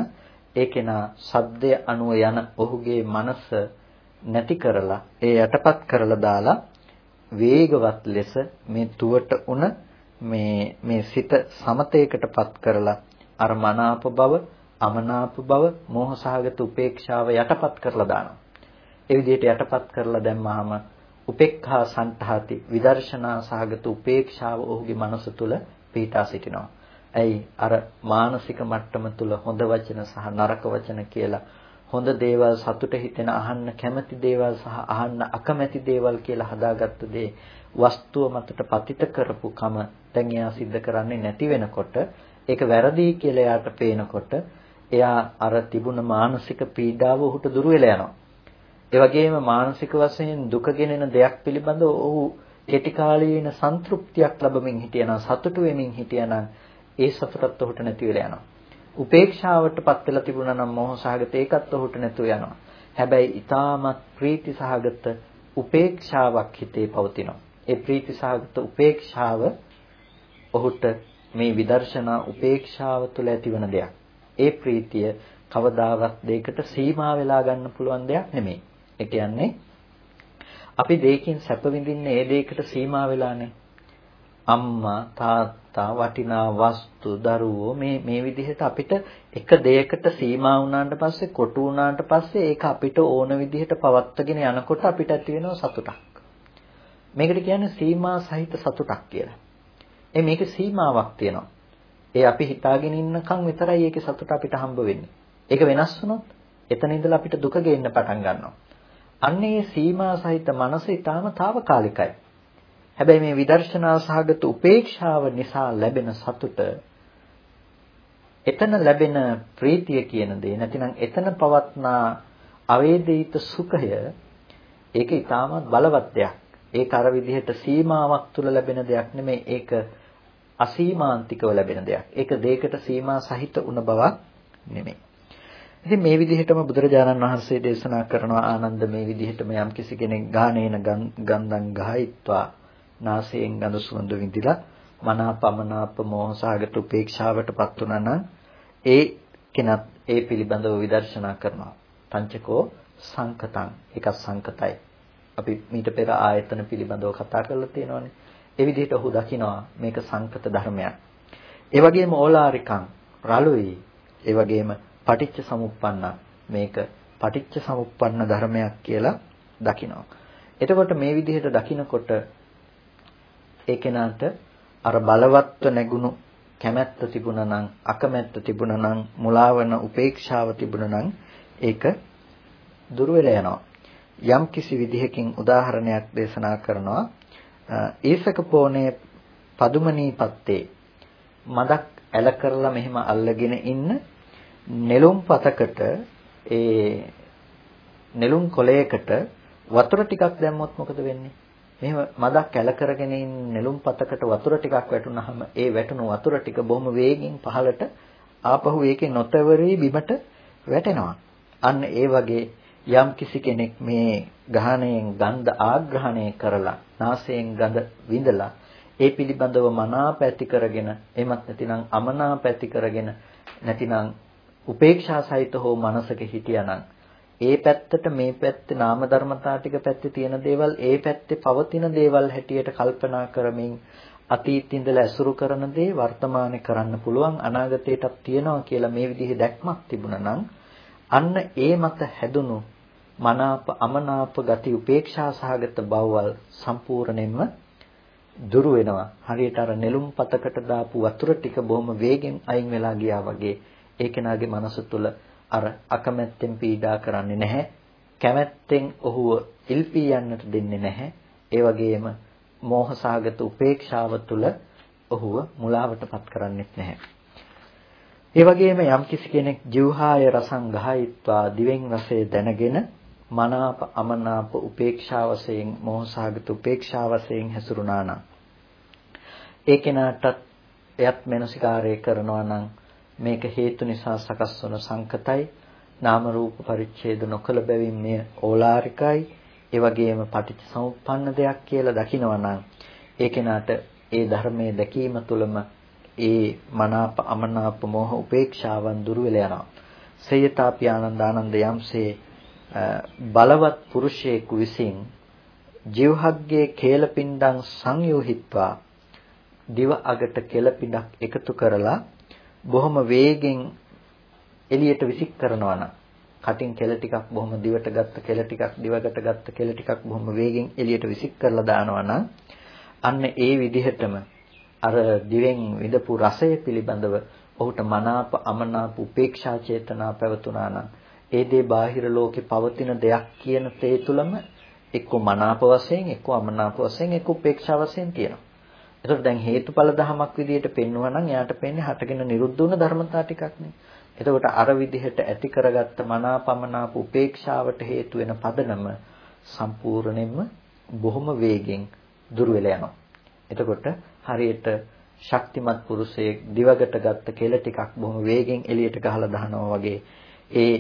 ඒ කෙනා ශබ්දය අනුව යන ඔහුගේ මනස නැති කරලා ඒ යටපත් කරලා දාලා වේගවත් ලෙස මේ තුවට උන මේ මේ සිත සමතේකටපත් කරලා අර මනාප බව අමනාප බව මෝහසහගත උපේක්ෂාව යටපත් කරලා දානවා. ඒ විදිහට යටපත් කරලා දැම්මාම උපේක්ඛා සන්තහති විදර්ශනා සහගත උපේක්ෂාව ඔහුගේ මනස තුල පිහිටා සිටිනවා. ඇයි අර මානසික මට්ටම තුල හොඳ වචන සහ නරක වචන කියලා හොඳ දේවල් සතුට හිතෙන අහන්න කැමති දේවල් සහ අහන්න අකමැති දේවල් කියලා හදාගත්ත දේ වස්තුව මතට පතිත කරපු කම දැන් එයා සිද්ධ කරන්නේ නැති වෙනකොට ඒක වැරදි කියලා එයාට පේනකොට එයා අර තිබුණ මානසික පීඩාව ඔහුට දුර වෙලා යනවා. ඒ වගේම මානසික වශයෙන් දුක ගෙනෙන දෙයක් පිළිබඳව ඔහු කෙටි කාලීන සන්තෘප්තියක් ලැබමින් හිටියනම් සතුටු වෙමින් හිටියනම් ඒ සතුටත් ඔහුට නැති වෙලා යනවා. උපේක්ෂාවටපත් වෙලා තිබුණා නම් මෝහ සහගත ඒකත් ඔහුට නැතුව යනවා. හැබැයි ඊටමත් ප්‍රීති සහගත උපේක්ෂාවක් හිතේ පවතිනවා. ඒ ප්‍රීති සහගත උපේක්ෂාව ඔහුට මේ විදර්ශනා උපේක්ෂාව තුළ ඇතිවන දෙයක්. ඒ ප්‍රීතිය කවදාවත් දෙයකට සීමා වෙලා ගන්න පුළුවන් දෙයක් නෙමෙයි. ඒ කියන්නේ අපි දෙයකින් සැප විඳින්නේ ඒ දෙයකට සීමා වෙලානේ. අම්මා තාත්තා වටිනා වස්තු දරුවෝ මේ මේ විදිහට අපිට එක දෙයකට සීමා වුණාට පස්සේ කොටු වුණාට පස්සේ ඒක අපිට ඕන විදිහට පවත්වාගෙන යනකොට අපිට ඇති වෙනවා සතුටක්. මේකට කියන්නේ සීමා සහිත සතුටක් කියලා. ඒ මේකේ සීමාවක් තියෙනවා. ඒ අපි හිතාගෙන ඉන්නකම් විතරයි ඒකේ සතුට අපිට හම්බ වෙන්නේ. ඒක වෙනස් වුණොත් එතන ඉඳලා අපිට දුක ගේන්න පටන් ගන්නවා. අන්න ඒ සීමා සහිත මනස ඊටාම తాවකාලිකයි. හැබැයි මේ විදර්ශනා සහගත උපේක්ෂාව නිසා ලැබෙන සතුට එතන ලැබෙන ප්‍රීතිය කියන දේ නැතිනම් එතන පවත්නා අවේදිත සුඛය ඒක ඊටමත් බලවත් දෙයක්. ඒක අර විදිහට සීමාවක් තුල ලැබෙන දෙයක් නෙමෙයි ඒක අසීමාන්තිකව ලැබෙන දෙයක්. ඒක දෙයකට සීමා සහිත උන බවක් නෙමෙයි. ඉතින් මේ විදිහටම බුදුරජාණන් වහන්සේ දේශනා කරනවා ආනන්ද මේ විදිහටම යම් කිසි කෙනෙක් ගානේන ගන්ධං ගහයිත්වා නාසයෙන් ගඳ සුවඳ විඳිලා මනාපමනාප මෝහසාගත උපේක්ෂාවටපත් වුණා නම් ඒ කෙනත් ඒ පිළිබඳව විදර්ශනා කරනවා. පංචකෝ සංකතං එක සංකතයි. අපි මීට පෙර ආයතන පිළිබඳව කතා කරලා තියෙනවානේ. ඒ විදිහට ඔහු දකිනවා මේක සංකත ධර්මයක්. ඒ වගේම ඕලාරිකං රළුයි. ඒ වගේම පටිච්ච සමුප්පන්න මේක පටිච්ච සමුප්පන්න ධර්මයක් කියලා දකිනවා. එතකොට මේ විදිහට දකිනකොට ඒ කෙනාට අර බලවත්ව නැගුණු කැමැත්ත තිබුණා නම් අකමැත්ත තිබුණා නම් මුලාවන උපේක්ෂාව තිබුණා නම් ඒක දුර වෙලා යනවා. යම් කිසි විදිහකින් උදාහරණයක් දේශනා කරනවා ඒසක පෝනේ පදුමනී පත්තේ මදක් ඇල කරලා මෙහෙම අල්ලගෙන ඉන්න නෙළුම් පතකට ඒ නෙළුම් කොළයකට වතුර ටිකක් දැම්මොත් මොකද වෙන්නේ? මෙහෙම මදක් කැල කරගෙන ඉන්න නෙළුම් පතකට වතුර ටිකක් වැටුනහම ඒ වැටුණු වතුර ටික බොහොම වේගෙන් පහළට ආපහු ඒකේ නොතවරී බිමට වැටෙනවා. අන්න ඒ වගේ යම් කිසි කෙනෙක් මේ ගහණයෙන් ගන්ධ ආග්‍රහණය කරලා නාසයෙන් ගඳ විඳලා ඒ පිළිබඳව මනාප ඇති කරගෙන එමත් නැතිනම් අමනාප ඇති කරගෙන නැතිනම් උපේක්ෂා සහිත හෝ මනසක හිටියානම් ඒ පැත්තට මේ පැත්තේ නාම ධර්මතා ටික පැත්තේ තියෙන දේවල් ඒ පැත්තේ පවතින දේවල් හැටියට කල්පනා කරමින් අතීත ඉඳලා ඇසුරු කරන දේ වර්තමානයේ කරන්න පුළුවන් අනාගතයටත් තියනවා කියලා මේ විදිහේ දැක්මක් තිබුණා නම් අන්න ඒ මත හැදුණු මනාප අමනාප ගති උපේක්ෂා සහගත බවවල් සම්පූර්ණයෙන්ම දුරු වෙනවා. හරියට අර නෙළුම් පතකට දාපු වතුර ටික බොහොම වේගෙන් අයින් වෙලා ගියා වගේ ඒ කෙනාගේ මනස තුළ අර අකමැත්තෙන් පීඩා කරන්නේ නැහැ. කැමැත්තෙන් ඔහුව ඉල්පී යන්නට දෙන්නේ නැහැ. ඒ වගේම මෝහසහගත උපේක්ෂාව තුළ ඔහුව මුලාවටපත් කරන්නේත් නැහැ. ඒ වගේම යම්කිසි කෙනෙක් ජීවහාය රසං ගහයිත්වා දිවෙන් රසය දැනගෙන මනාප අමනාප උපේක්ෂා වශයෙන් මෝහසහගත උපේක්ෂා වශයෙන් හැසිරුණා නම් ඒ කෙනාට එයත් මනසිකාරය කරනවා නම් මේක හේතු නිසා සකස් වන සංකතයි නාම රූප පරිච්ඡේද නොකළ බැවින් මෙය ඕලාරිකයි ඒ වගේම පටිච්චසමුප්පන්න දෙයක් කියලා දකිනවා නම් ඒ කෙනාට ඒ ධර්මයේ දැකීම තුළම ඒ මනාප අමනාප මොහ උපේක්ෂාවන් දුර වෙලා යනවා. සේයතාපි ආනන්ද ආනන්ද යම්සේ බලවත් පුරුෂයෙකු විසින් ජීවහග්ගේ කේලපින්ඩං සංයෝහිත්වා දිව අගට කෙලපිඩක් එකතු කරලා බොහොම වේගෙන් එළියට විසික් කරනවා නම් කටින් කෙල ටිකක් බොහොම දිවට ගත්ත කෙල ටිකක් දිවකට ගත්ත කෙල ටිකක් බොහොම වේගෙන් එළියට විසික් කරලා දානවා නම් අන්න ඒ විදිහටම අර දිවෙන් විඳපු රසය පිළිබඳව ඔහුට මනාප අමනාප උපේක්ෂා චේතනා පැවතුනා නම් ඒ දේ බාහිර ලෝකේ පවතින දෙයක් කියන තේ තුලම එක්ක මනාප වශයෙන් එක්ක අමනාප වශයෙන් එක්ක උපේක්ෂා වශයෙන් තියෙනවා. එතකොට දැන් හේතුඵල ධමයක් විදිහට පෙන්වනවා නම් එයාට පෙන්නේ හටගෙන නිරුද්ධ වුණ ධර්මතා ටිකක් නේ. එතකොට අර විදිහට ඇති කරගත්ත මනාපමනාප උපේක්ෂාවට හේතු වෙන පදනම සම්පූර්ණයෙන්ම බොහොම වේගෙන් දුර වෙලා යනවා. එතකොට හරියට ශක්තිමත් පුරුෂයෙක් දිවකට ගත්ත කෙල ටිකක් බොහොම වේගෙන් එළියට ගහලා දානවා වගේ ඒ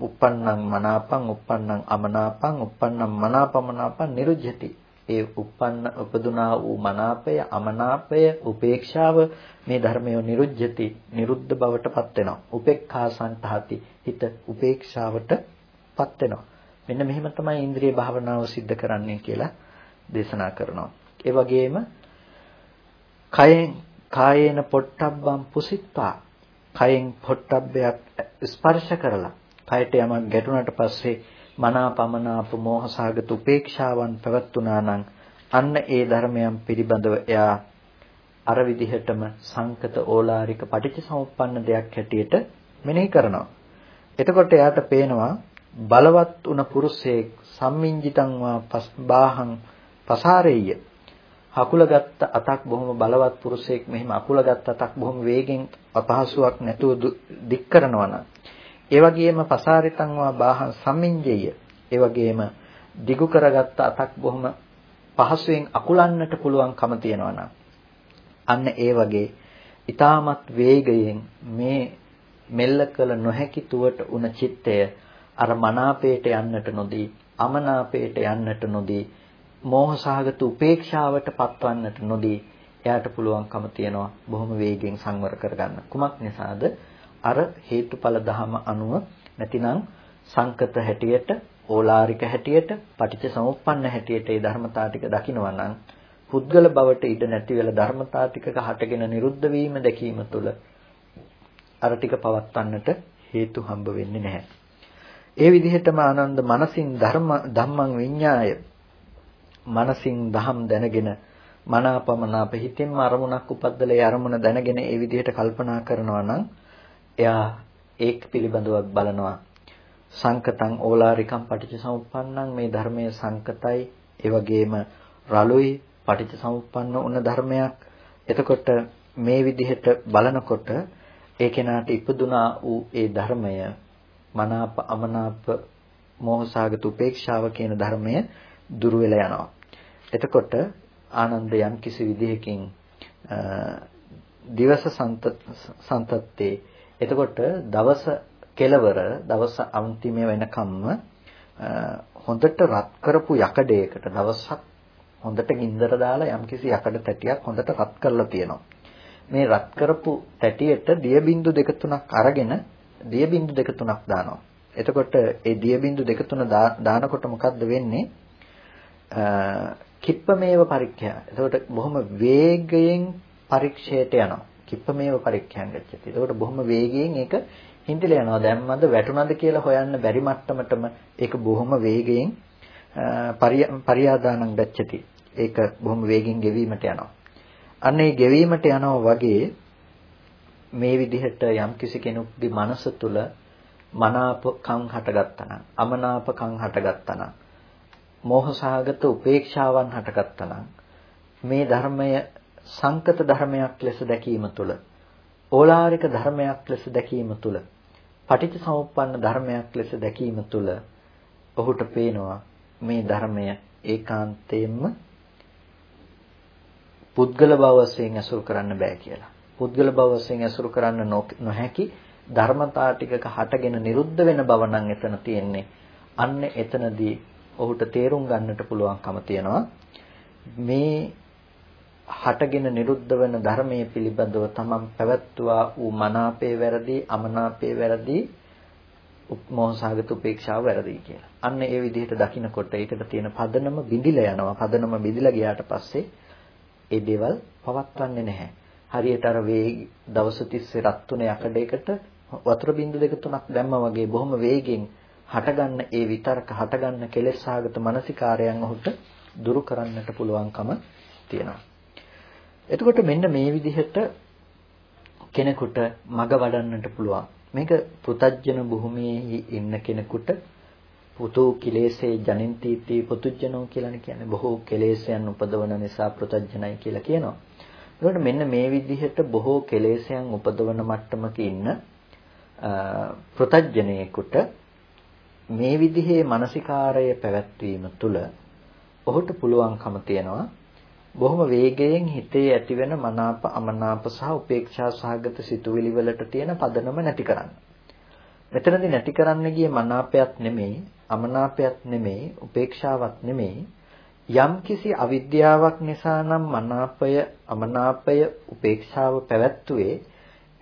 uppannam මනාපං uppannam අමනාපං uppannam මනාපමනාපං නිරුජ්‍යති ඒ uppන්න උපදුනා වූ මනාපය අමනාපය උපේක්ෂාව මේ ධර්මය නිරුජ්‍යති නිරුද්ධ බවටපත් වෙනවා උපේක්ඛා සංතහති හිත උපේක්ෂාවටපත් වෙනවා මෙන්න මෙහෙම තමයි ඉන්ද්‍රිය භාවනාව સિદ્ધ කරන්නේ කියලා දේශනා කරනවා ඒ වගේම කයෙන් කායේන පොට්ටබ්බම් පුසිත්වා කයෙන් පොට්ටබ්බයක් ස්පර්ශ කරලා කයට යමක් ගැටුණාට පස්සේ මනාපමනාප මෝහසහගත උපේක්ෂාවන් පැවතුනා නම් අන්න ඒ ධර්මයන් පිළිබඳව එයා අර විදිහටම සංකත ඕලාරික පටිච්චසමුප්පන්න දෙයක් හැටියට මෙනෙහි කරනවා. එතකොට එයාට පේනවා බලවත් උන පුරුෂයෙක් සම්මිංජිතං වා බාහං පසාරෙය්‍ය අකුලගත්ත අතක් බොහොම බලවත් පුරුෂයෙක් මෙහිම අකුලගත්ත අතක් බොහොම වේගෙන් අපහසුාවක් නැතුව දික් කරනවා නම් ඒ වගේම පසාරිතං වා බාහං සම්මිංජය ඒ වගේම දිගු කරගත්ත අතක් බොහොම පහසුවෙන් අකුලන්නට පුළුවන්කම තියෙනවා නම් අන්න ඒ වගේ ඊටමත් වේගයෙන් මේ මෙල්ල කළ නොහැකි තුවට උන චිත්තය අර මනාපයට යන්නට නොදී අමනාපයට යන්නට නොදී මෝහසහගත උපේක්ෂාවට පත්වන්නට නොදී එයාට පුළුවන්කම තියනවා බොහොම වේගෙන් සංවර කරගන්න. කුමක් නිසාද? අර හේතුඵල ධහම අනුව නැතිනම් සංකත හැටියට, ඕලාරික හැටියට, පටිච්ච සමුප්පන්න හැටියට මේ ධර්මතා ටික දකිනවා නම් පුද්ගල බවට ඉඩ නැති වෙලා ධර්මතා ටිකක හටගෙන නිරුද්ධ වීම දැකීම තුළ අර ටික පවත්වන්නට හේතු හම්බ වෙන්නේ නැහැ. ඒ විදිහටම ආනන්ද මනසින් ධර්ම ධම්මං විඤ්ඤාය මනසින් දහම් දැනගෙන මනාපමනාප හිතෙන්ම අරමුණක් උපද්දලා ඒ අරමුණ දැනගෙන ඒ විදිහට කල්පනා කරනවා නම් එයා ඒක පිළිබඳව බලනවා. සංකතං ඕලාරිකම් පටිච්චසමුප්පන්නං මේ ධර්මයේ සංකතයි. ඒ වගේම රළුයි පටිච්චසමුප්පන්න වුණ ධර්මයක්. එතකොට මේ විදිහට බලනකොට ඒ කෙනාට ඉපදුනා වූ ඒ ධර්මය මනාප අමනාප මෝහසාගත උපේක්ෂාව කියන ධර්මය දුර වෙලා යනවා. එතකොට ආනන්ද යම් කිසි විදිහකින් දිවස සන්තත්තේ එතකොට දවස කෙලවර දවස අන්තිමේ වෙනකම්ම හොඳට රත් කරපු යකඩයකට දවසක් හොඳට ගින්දර දාලා යම්කිසි යකඩ තැටියක් හොඳට රත් කරලා තියෙනවා. මේ රත් කරපු තැටියට දිය බින්දු දෙක තුනක් අරගෙන දිය බින්දු දෙක තුනක් දානවා. එතකොට ඒ දිය බින්දු දෙක තුන දානකොට මොකද්ද වෙන්නේ? කිප්පමේව පරික්ඛය. එතකොට බොහොම වේගයෙන් පරීක්ෂයට යනවා. කිප්පමේව පරීක්ඛයන් ගච්ඡති. එතකොට බොහොම වේගයෙන් ඒක හිඳිලා යනවා. දැම්මද වැටුණද කියලා හොයන්න බැරි මට්ටමටම ඒක බොහොම වේගයෙන් පරියාදානං ගච්ඡති. ඒක බොහොම වේගෙන් ගෙවීමට යනවා. අන්න ඒ ගෙවීමට යනවා වගේ මේ විදිහට යම්කිසි කෙනෙකුගේ මනස තුල මනාපකම් හටගත්තා නම් අමනාපකම් හටගත්තා නම් මෝහසහගත උපේක්ෂාවන් හටගත්තා නම් මේ ධර්මය සංකත ධර්මයක් ලෙස දැකීම තුළ ඕලාරික ධර්මයක් ලෙස දැකීම තුළ පටිච්චසමුප්පන්න ධර්මයක් ලෙස දැකීම තුළ ඔහුට පේනවා මේ ධර්මය ඒකාන්තයෙන්ම පුද්ගල බව වශයෙන් අසුර කරන්න බෑ කියලා. පුද්ගල භව වශයෙන් ඇසුරු කරන්න නොහැකි ධර්මතා ටිකක හටගෙන නිරුද්ධ වෙන බව නම් එතන තියෙන්නේ. අන්න එතනදී ඔහුට තේරුම් ගන්නට පුළුවන්කම තියෙනවා. මේ හටගෙන නිරුද්ධ වෙන ධර්මයේ පිළිබඳව තමන් පැවැත්වුවා ඌ මනාපේ වැරදි අමනාපේ වැරදි මොහසාගත උපේක්ෂාව වැරදි කියලා. අන්න ඒ විදිහට දකිනකොට ඒකට තියෙන පදනම බිඳිලා යනවා. පදනම බිඳිලා ගියාට පස්සේ ඒ දේවල් පවත්වන්නේ නැහැ. හරියට අර වේ දවස් 30 රත් තුන යකඩයකට වතුර බින්දු දෙක තුනක් දැම්මා වගේ බොහොම වේගෙන් හටගන්න ඒ විතරක හටගන්න කෙලෙස් සාගත මානසිකාරයන් ඔහුට දුරු කරන්නට පුළුවන්කම තියෙනවා. එතකොට මෙන්න මේ විදිහට කෙනෙකුට මග වඩන්නට පුළුවන්. මේක පෘතජ්ජන භූමියේ ඉන්න කෙනෙකුට පුතු කිලේශේ ජනින්තිති පුතුජනෝ කියලානේ කියන්නේ බොහෝ කෙලේශයන් උපදවන නිසා පෘතජ්ජනයි කියලා කියනවා. ඒකට මෙන්න මේ විදිහට බොහෝ කෙලේශයන් උපදවන මට්ටමක ඉන්න පෘතජ්ජනයෙකුට මේ විදිහේ මානසිකාරය පැවැත්වීම තුළ ඔහුට පුළුවන්කම තියෙනවා බොහොම වේගයෙන් හිතේ ඇතිවෙන මනාප අමනාප සහ උපේක්ෂා සහගත සිතුවිලි වලට තියෙන පදනම නැති කරන්න. මෙතනදී නැති කරන්න ගියේ මනාපයක් නෙමෙයි, අමනාපයක් නෙමෙයි, උපේක්ෂාවක් නෙමෙයි. යම්කිසි අවිද්‍යාවක් නිසා නම් මනාපය, අමනාපය, උපේක්ෂාව පැවැත්වුවේ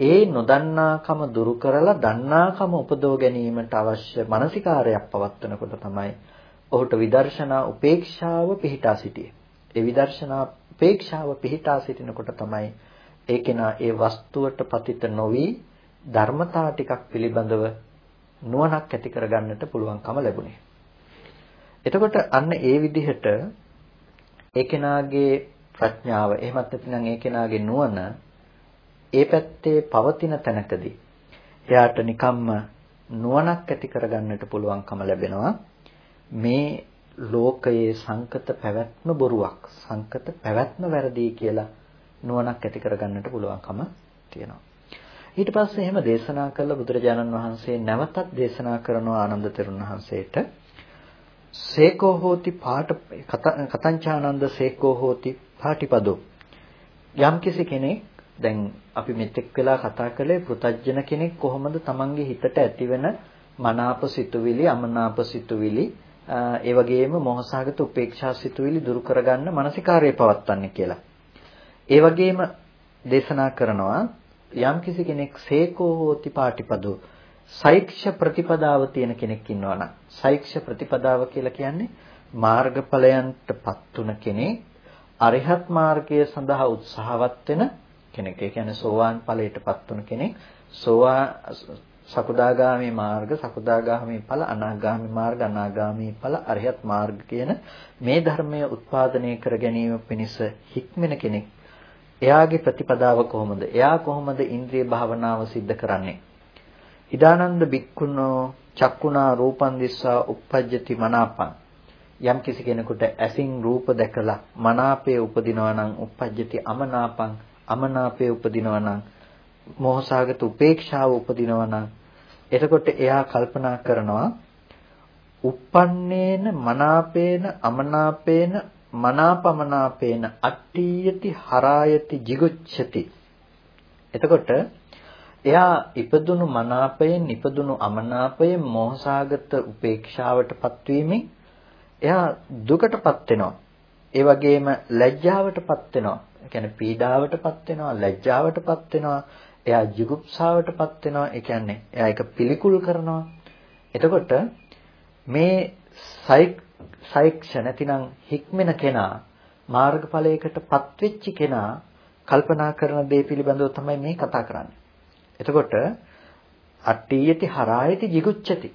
ඒ නොදන්නාකම දුරු කරලා දන්නාකම උපදව ගැනීමට අවශ්‍ය මානසිකාරයක් පවත්වනකොට තමයි ඔහුට විදර්ශනා උපේක්ෂාව පිහිටා සිටියේ. ඒ විදර්ශනා උපේක්ෂාව පිහිටා සිටිනකොට තමයි ඒ කෙනා ඒ වස්තුවට පතිත නොවි ධර්මතා ටිකක් පිළිබඳව නුවණක් ඇති කරගන්නට පුළුවන්කම ලැබුණේ. එතකොට අන්න ඒ විදිහට ඒ කෙනාගේ ප්‍රඥාව එහෙමත් නැත්නම් ඒ කෙනාගේ නුවණ ඒ පැත්තේ පවතින තැනකදී එයාට නිකම්ම නුවණක් ඇති කරගන්නට පුළුවන්කම ලැබෙනවා මේ ලෝකයේ සංකත පැවැත්ම බොරුවක්. සංකත පැවැත්ම වැරදි කියලා නුවණක් ඇති කරගන්නට පුළුවන්කම තියෙනවා. ඊට පස්සේ එහෙම දේශනා කළ බුදුරජාණන් වහන්සේ නැවතත් දේශනා කරනවා ආනන්ද තෙරුන් වහන්සේට සේකෝ හෝති පාට කතංචානන්ද සේකෝ හෝති පාටිපදෝ. යම්කිසි කෙනෙක් දැන් අපි මෙතෙක් වෙලා කතා කළේ පෘතජ්ජන කෙනෙක් කොහොමද තමන්ගේ හිතට ඇතිවෙන මනාප සිතුවිලි අමනාප සිතුවිලි ඒ වගේම මොහසහගත උපේක්ෂා සිතුවිලි දුරු කරගන්න මානසිකාර්යය පවත්වන්නේ කියලා. ඒ වගේම දේශනා කරනවා යම්කිසි කෙනෙක් සේකෝ හෝති පාටිපදෝ සෛක්ෂ ප්‍රතිපදාව තියෙන කෙනෙක් ඉන්නවා නම් සෛක්ෂ ප්‍රතිපදාව කියලා කියන්නේ මාර්ගඵලයන්ටපත් තුන කෙනෙක් අරිහත් මාර්ගය සඳහා උත්සාහවත් වෙන කෙනෙක්. ඒ කියන්නේ සෝවාන් ඵලයටපත් තුන කෙනෙක්. සෝවා සකුදාගාමී මාර්ග, සකුදාගාමී ඵල, අනාගාමී මාර්ග, අනාගාමී ඵල, අරිහත් මාර්ග කියන මේ ධර්මය උත්පාදනය කර ගැනීම පිණිස හික්මෙන කෙනෙක්. එයාගේ ප්‍රතිපදාව කොහොමද? එයා කොහොමද ඉන්ද්‍රිය භාවනාව સિદ્ધ කරන්නේ? ඉදානන්ද බික්කුණෝ චක්කුණා රූපං දිස්සා uppajjati මනාපං යම් කිසි කෙනෙකුට ඇසින් රූප දැකලා මනාපය උපදිනවා නම් uppajjati අමනාපං අමනාපය උපදිනවා නම් මොහසාගත උපේක්ෂාව උපදිනවා නම් එතකොට එයා කල්පනා කරනවා uppannේන මනාපේන අමනාපේන මනාපමනාපේන අට්ඨියති හරායති jigucchati එතකොට එයා ඉපදුණු මනාපයෙන් ඉපදුණු අමනාපයෙන් මොහසාගත උපේක්ෂාවටපත් වීමෙන් එයා දුකටපත් වෙනවා. ඒ වගේම ලැජ්ජාවටපත් වෙනවා. ඒ කියන්නේ පීඩාවටපත් වෙනවා ලැජ්ජාවටපත් වෙනවා. එයා jigupsාවටපත් වෙනවා. ඒ කියන්නේ එයා ඒක පිළිකුල් කරනවා. එතකොට මේ සයික්ෂ නැතිනම් හික්මෙන කෙනා මාර්ගඵලයකටපත් වෙච්ච කෙනා කල්පනා කරන දේ පිළිබඳව තමයි මේ කතා කරන්නේ. එතකොට අට්ඨියති හරායති jigucchati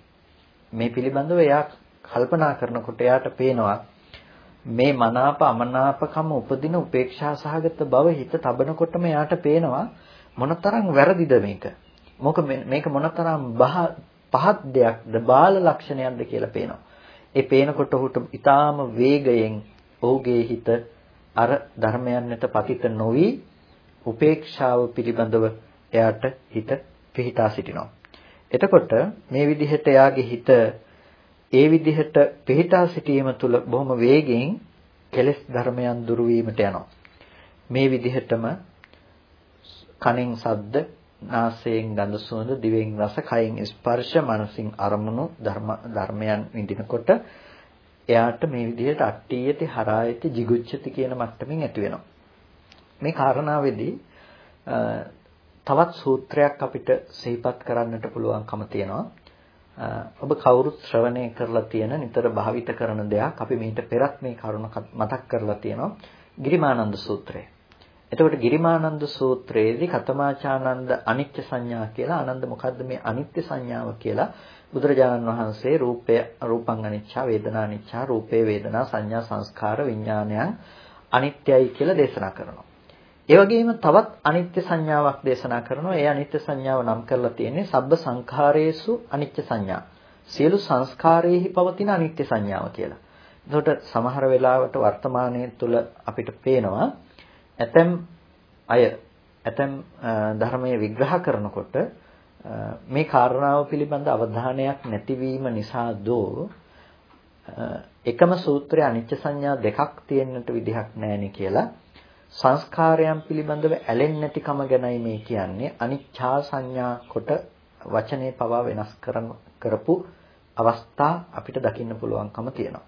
මේ පිළිබඳව එයා කල්පනා කරනකොට එයාට පේනවා මේ මනාප අමනාපකම උපදින උපේක්ෂා සහගත බව හිත තබනකොටම එයාට පේනවා මොනතරම් වැරදිද මේක? මොක මේක මොනතරම් පහත් දෙයක්ද බාල ලක්ෂණයක්ද කියලා පේනවා. ඒ පේනකොට ඔහුට ඊටාම වේගයෙන් ඔහුගේ හිත අර ධර්මයන්ට පතිත නොවි උපේක්ෂාව පිළිබඳව එයාට හිත පිහිටා සිටිනවා. එතකොට මේ විදිහට එයාගේ හිත ඒ විදිහට පිහිටා සිටීම තුළ බොහොම වේගෙන් කෙලෙස් ධර්මයන් දුරු වීමට යනවා. මේ විදිහටම කනෙන් ශබ්ද, නාසයෙන් ගඳ සුවඳ, දිවෙන් රස, කයෙන් ස්පර්ශ, මනසින් අරමුණු ධර්මයන් විඳිනකොට එයාට මේ විදිහට අට්ඨියති හරායති jigucchati කියන මට්ටමින් ඇති වෙනවා. මේ කාරණාවේදී තවත් සූත්‍රයක් අපිට සිහිපත් කරන්නට පුළුවන්කම තියෙනවා. ඔබ කවුරුත් ශ්‍රවණය කරලා තියෙන නිතර භාවිත කරන දෙයක් අපි මීට පෙරත් මේ කරුණ මතක් කරලා තියෙනවා. ගිරිමානන්ද සූත්‍රය. එතකොට ගිරිමානන්ද සූත්‍රයේදී කතමාචානන්ද අනිත්‍ය සංඥා කියලා ආනන්ද මොකද්ද මේ අනිත්‍ය සංඥාව කියලා බුදුරජාණන් වහන්සේ රූපය රූපං අනිච්චා වේදනා අනිච්චා රූපේ වේදනා සංඥා සංස්කාර විඥානයන් අනිත්‍යයි කියලා දේශනා කරනවා. ඒ වගේම තවත් අනිත්‍ය සංඥාවක් දේශනා කරනවා. ඒ අනිත්‍ය සංඥාව නම් කරලා තියෙන්නේ සබ්බ සංඛාරේසු අනිත්‍ය සංඥා. සියලු සංස්කාරයේහි පවතින අනිත්‍ය සංඥාව කියලා. එතකොට සමහර වෙලාවට වර්තමානයේ තුල අපිට පේනවා ඇතැම් අය ඇතැම් ධර්මයේ විග්‍රහ කරනකොට මේ කාරණාව පිළිබඳ අවධානයක් නැතිවීම නිසා දෝ එකම සූත්‍රයේ අනිත්‍ය සංඥා දෙකක් තියෙන්නට විදිහක් නැහෙනි කියලා සංස්කාරයන් පිළිබඳව ඇලෙන්නේ නැතිකම ගැනයි මේ කියන්නේ අනිච්චා සංඥා කොට වචනේ පවා වෙනස් කරපු අවස්ථා අපිට දකින්න පුළුවන්කම තියෙනවා.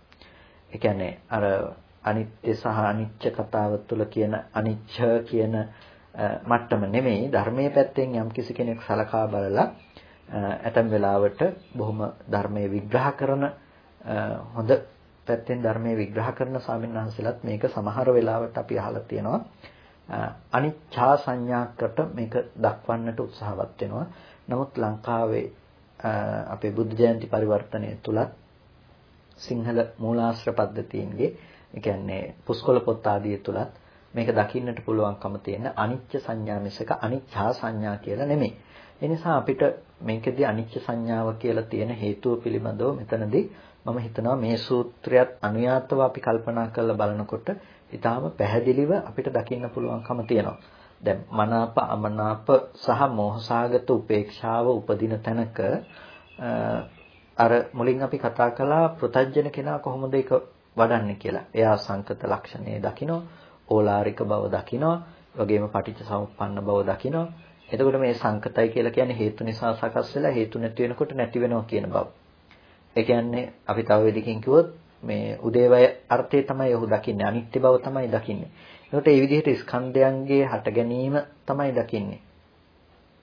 ඒ කියන්නේ අර අනිත්‍ය සහ අනිච්ච කතාව තුළ කියන අනිච්ච කියන මට්ටම නෙමෙයි ධර්මයේ පැත්තෙන් යම් කිසි කෙනෙක් සලකා බලලා ඇතම් වෙලාවට බොහොම ධර්මයේ විග්‍රහ කරන හොඳ පැත්තෙන් ධර්මයේ විග්‍රහ කරන ස්වාමීන් වහන්සේලාත් මේක සමහර වෙලාවට අපි අහලා තියෙනවා අනිච්චා සංඥාකට මේක දක්වන්නට උත්සාහවත් වෙනවා. නමුත් ලංකාවේ අපේ බුද්ධ ජයන්ති පරිවර්තනය තුලත් සිංහල මූලාශ්‍ර පද්ධතියින්ගේ ඒ කියන්නේ පුස්කොළ පොත් ආදී තුලත් මේක දකින්නට පුළුවන්කම තියෙන අනිච්ච සංඥා මිසක අනිච්චා සංඥා කියලා නෙමෙයි. ඒ නිසා අපිට මේකෙදී අනිච්ච සංඥාව කියලා තියෙන හේතුව පිළිබඳව මෙතනදී මම හිතනවා මේ සූත්‍රයත් අනුයාතව අපි කල්පනා කරලා බලනකොට ඊටාම පැහැදිලිව අපිට දකින්න පුළුවන්කම තියෙනවා. දැන් මනාප අමනාප සහ මෝහසාගත උපේක්ෂාව උපදින තැනක අර මුලින් අපි කතා කළා ප්‍රතජන කෙනා කොහොමද ඒක වඩන්නේ කියලා. එයා සංකත ලක්ෂණේ දකිනවා, ඕලාරික බව දකිනවා, වගේම පටිච්ච සමුප්පන්න බව දකිනවා. එතකොට මේ සංකතයි කියලා කියන්නේ හේතු නිසා සකස් වෙලා හේතු නැති වෙනකොට නැති වෙනවා කියන බව. ඒ කියන්නේ අපි තව වෙදකින් කිව්වොත් මේ උදේවය අර්ථය තමයි ඔහු දකින්නේ අනිත්‍ය බව තමයි දකින්නේ. ඒකට ඒ විදිහට ස්කන්ධයන්ගේ හට ගැනීම තමයි දකින්නේ.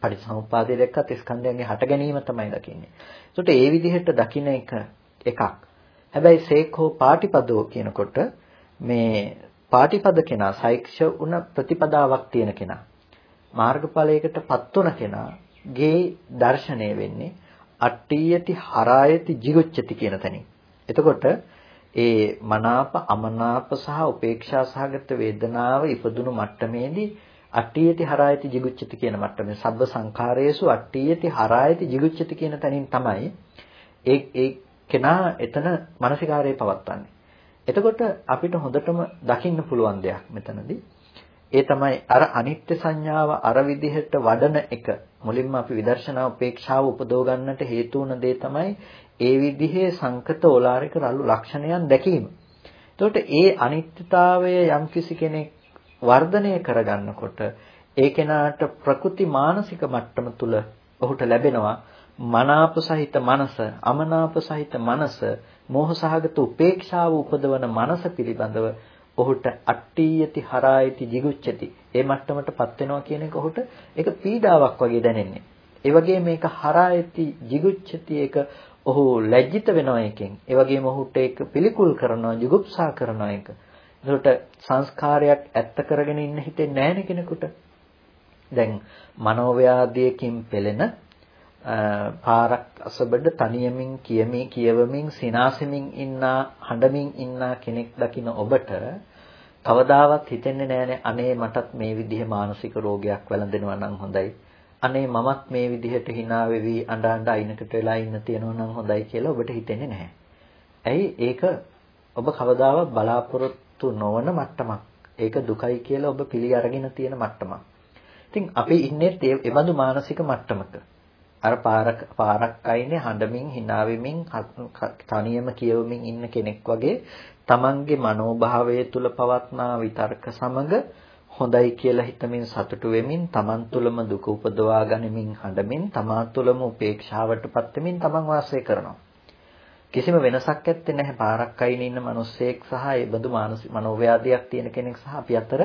පටිච්චසමුප්පාදයේ දැක්කත් ස්කන්ධයන්ගේ හට ගැනීම තමයි දකින්නේ. ඒකට ඒ විදිහට දකින්න එක එකක්. හැබැයි සේකෝ පාටිපදෝ කියනකොට මේ පාටිපද කෙනා සෛක්ෂ උන ප්‍රතිපදාවක් තියෙන කෙනා මාර්ගඵලයකටපත් වුණ කෙනාගේ දර්ශනය වෙන්නේ අට්ඨියති හරායති jigucchati කියන තැනින්. එතකොට ඒ මනාප අමනාප සහ උපේක්ෂා සහගත වේදනාව ඉපදුණු මට්ටමේදී අට්ඨියති හරායති jigucchati කියන මට්ටමේ සබ්බ සංඛාරයේසු අට්ඨියති හරායති jigucchati කියන තැනින් තමයි ඒ ඒ කෙනා එතන මානසිකාරයේ පවත්වන්නේ. එතකොට අපිට හොඳටම දකින්න පුළුවන් දෙයක් මෙතනදී ඒ තමයි අර අනිත්‍ය සංඥාව අර විදිහට වඩන එක මුලින්ම අපි විදර්ශනා උපේක්ෂාව උපදව ගන්නට හේතු වුණ දේ තමයි ඒ විදිහේ සංකත ඕලාරික රළු ලක්ෂණයන් දැකීම. එතකොට ඒ අනිත්‍යතාවය යම්කිසි කෙනෙක් වර්ධනය කරගන්නකොට ඒ කෙනාට ප්‍රකෘති මානසික මට්ටම තුල ඔහුට ලැබෙනවා මනාප සහිත මනස, අමනාප සහිත මනස, මෝහ සහගත උපේක්ෂාව උපදවන මනස පිළිබඳව ඔහුට අට්ඨියති හරායති jigucchati ඒ මට්ටමටපත් වෙනවා කියන එක ඔහුට ඒක පීඩාවක් වගේ දැනෙන්නේ. ඒ වගේම මේක හරායති jigucchati ඒක ඔහු ලැජ්ජිත වෙනවා එකෙන්. ඒ වගේම ඔහුට ඒක පිළිකුල් කරනවා, ජුගුප්සා කරනවා ඒක. ඒකට සංස්කාරයක් ඇත්ත කරගෙන ඉන්න හිතෙන්නේ නැහැ කෙනෙකුට. දැන් මනෝව්‍යාධියකින් පෙළෙන පාරක් අසබඩ තනියමින් කියමි කියවමින් සිනාසෙමින් ඉන්නා හඬමින් ඉන්නා කෙනෙක් දකින ඔබට කවදාවත් හිතෙන්නේ නැහැනේ අනේ මටත් මේ විදිහේ මානසික රෝගයක් වැළඳෙනවා නම් හොඳයි. අනේ මමත් මේ විදිහට hina වෙවි අඬ අඬ අයිනකට වෙලා ඉන්න තියනවා නම් හොඳයි කියලා ඔබට හිතෙන්නේ නැහැ. ඇයි ඒක ඔබ කවදාවත් බලාපොරොත්තු නොවන මට්ටමක්. ඒක දුකයි කියලා ඔබ පිළි අරගෙන තියෙන මට්ටමක්. ඉතින් අපි ඉන්නේ ඒ බඳු මානසික මට්ටමක. අර පාරක් පාරක් අයිනේ හඬමින් hina වෙමින් තනියම කියවමින් ඉන්න කෙනෙක් වගේ තමන්ගේ මනෝභාවය තුල පවත්නා විතර්ක සමග හොඳයි කියලා හිතමින් සතුටු වෙමින් තමන් තුළම දුක උපදවා ගනිමින් හඬමින් තමා තුළම උපේක්ෂාවටපත් වෙමින් තමන් වාසය කරනවා. කිසිම වෙනසක් ඇත්තේ නැහැ පාරක් අයින ඉන්න මිනිස්සෙක් සහ ඒ බඳු මානසික මනෝව්‍යාධියක් තියෙන කෙනෙක් සහ අපි අතර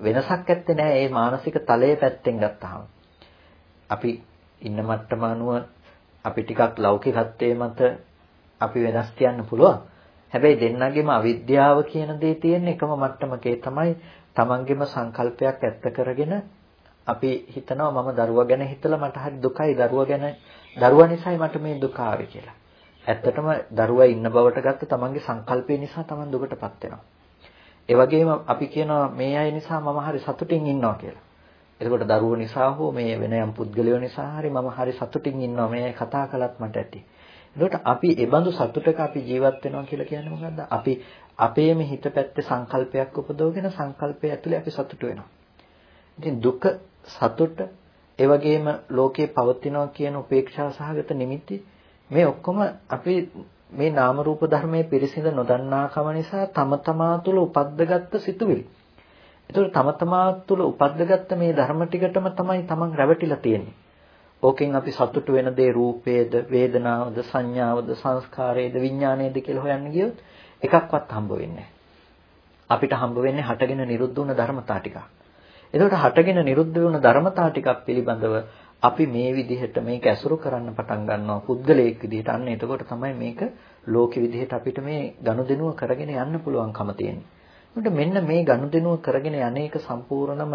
වෙනසක් ඇත්තේ නැහැ මේ මානසික තලයේ පැත්තෙන් ගත්තාම. අපි ඉන්න මට්ටම අනුව අපි ටිකක් ලෞකිකත්වයේ මත අපි වෙනස් කියන්න පුළුවන්. හැබැයි දෙන්නගෙම අවිද්‍යාව කියන දේ තියෙන එකම මට්ටමකේ තමයි තමන්ගේම සංකල්පයක් ඇත්ත කරගෙන අපි හිතනවා මම දරුවා ගැන හිතලා මට හරි දුකයි දරුවා ගැන දරුවා නිසායි මට මේ දුක ආවේ කියලා. ඇත්තටම දරුවා ඉන්න බවට ගත්ත තමන්ගේ සංකල්පය නිසා තමන් දුකටපත් වෙනවා. ඒ වගේම අපි කියනවා මේ අය නිසා මම හරි සතුටින් ඉන්නවා කියලා. එතකොට දරුවෝ නිසා හෝ මේ වෙන යම් පුද්ගලයෝ නිසා හරි මම හරි සතුටින් ඉන්නවා මේ කතා කළත් මට ඇති. එතකොට අපි ඒ බඳු සතුටක අපි ජීවත් වෙනවා කියලා කියන්නේ මොකද්ද? අපි අපේම හිත පැත්තේ සංකල්පයක් උපදවගෙන සංකල්පය ඇතුලේ අපි සතුට වෙනවා. ඉතින් දුක සතුට ඒ වගේම ලෝකේ පවතිනවා කියන උපේක්ෂා සහගත නිමිති මේ ඔක්කොම අපි මේ නාම රූප ධර්මයේ පිරිසිඳ නොදන්නාකම නිසා තම තමා තුළ උපද්දගත්ත සිතුවිලි. ඒතකොට තම තමා තුළ උපද්දගත්ත මේ ධර්ම ටිකටම තමයි තමන් රැවටිලා තියෙන්නේ. ඕකෙන් අපි සතුට වෙන දේ රූපේද, වේදනාවද, සංඥාවද, සංස්කාරයේද, විඥානයේද කියලා හොයන්න ගියොත් එකක්වත් හම්බ වෙන්නේ අපිට හම්බ වෙන්නේ හටගෙන නිරුද්ධ වුණ ධර්මතා ටිකක්. එතකොට හටගෙන නිරුද්ධ වුණ ධර්මතා ටිකක් පිළිබඳව අපි මේ විදිහට මේක ඇසුරු කරන්න පටන් ගන්නවා පුද්ගලයෙක් විදිහට අන්න එතකොට තමයි මේක ලෝකෙ විදිහට අපිට මේ ගනුදෙනුව කරගෙන යන්න පුළුවන්කම තියෙන්නේ. ඒකට මෙන්න මේ ගනුදෙනුව කරගෙන යන්නේක සම්පූර්ණම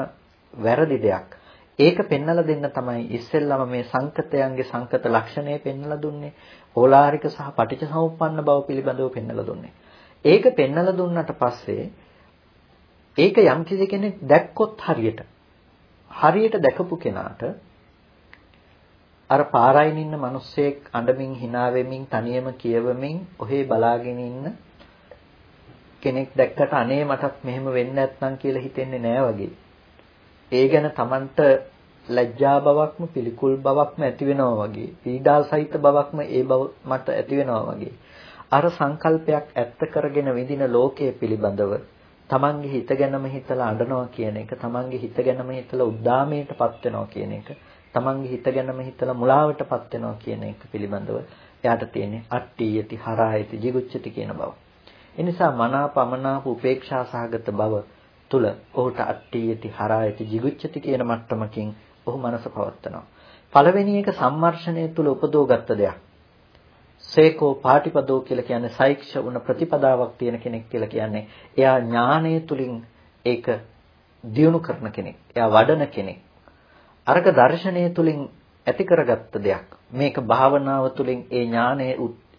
වැරදි දෙයක්. ඒක පෙන්වලා දෙන්න තමයි ඉස්සෙල්ලම මේ සංකතයන්ගේ සංකත ලක්ෂණය පෙන්වලා දුන්නේ. ඕලාරික සහ පටිච්චසමුප්පන්න බව පිළිබඳව පෙන්වලා දුන්නේ. ඒක පෙන්වලා දුන්නට පස්සේ ඒක යම් කෙනෙක් දැක්කොත් හරියට හරියට දැකපු කෙනාට අර පාරයින් ඉන්න මිනිස්සෙක් අඬමින් hina වෙමින් තනියම කියවමින් ඔහේ බලාගෙන ඉන්න කෙනෙක් දැක්කට අනේ මටත් මෙහෙම වෙන්නේ නැත්නම් කියලා හිතෙන්නේ නෑ වගේ. ඒ ගැන Tamanට ලැජ්ජා බවක්ම පිළිකුල් බවක්ම ඇති වෙනවා වගේ. පීඩා සහිත බවක්ම ඒ බව මට ඇති වෙනවා වගේ. අර සංකල්පයක් ඇත්ත කරගෙන විඳින ලෝකයේ පිළිබඳව තමන්ගේ හිත ගැනම හිතලා අඬනවා කියන එක තමන්ගේ හිත ගැනම හිතලා උද්දාමයටපත් වෙනවා කියන එක තමන්ගේ හිත ගැනම හිතලා මුලාවටපත් වෙනවා කියන එක පිළිබඳව එයාට තියෙන්නේ අට්ඨියති හරායති jigucchati කියන බව. ඒ නිසා මනාපමනාප උපේක්ෂා සහගත බව තුල ඔහුට අට්ඨියති හරායති jigucchati කියන මට්ටමකින් ඔහු මනස පවත්නවා. පළවෙනි එක සම්මර්ෂණය තුල උපදෝගත්ත දෙයක්. සේකෝ පාටිපදෝ කියලා කියන්නේ සෛක්ෂ වුණ ප්‍රතිපදාවක් තියෙන කෙනෙක් කියලා කියන්නේ එයා ඥානය තුලින් ඒක දියුණු කරන කෙනෙක්. එයා වඩන කෙනෙක්. අර්ග දර්ශනය තුලින් ඇති කරගත්ත දෙයක්. මේක භාවනාව තුලින් ඒ ඥානය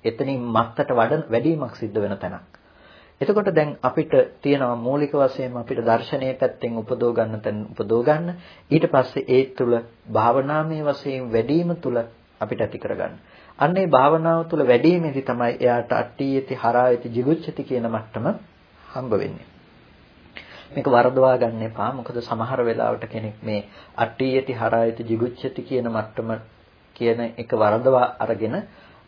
එතනින් මත්තට වැඩිවීමක් සිද්ධ වෙන තැනක්. එතකොට දැන් අපිට තියෙනවා මූලික වශයෙන්ම අපිට දර්ශනීය පැත්තෙන් උපදව ගන්න තැන උපදව ගන්න. ඊට පස්සේ ඒ තුල භාවනාමය වශයෙන් වැඩිම තුල අපිට ඇති කරගන්න. අන්න ඒ භාවනාව තුල වැඩිමේදී තමයි එයාට අට්ඨියති හරායති jigucchati කියන මට්ටම හම්බ වෙන්නේ. මේක වරදවා ගන්න එපා. මොකද සමහර වෙලාවට කෙනෙක් මේ අට්ඨියති හරායති jigucchati කියන මට්ටම කියන එක වරදවා අරගෙන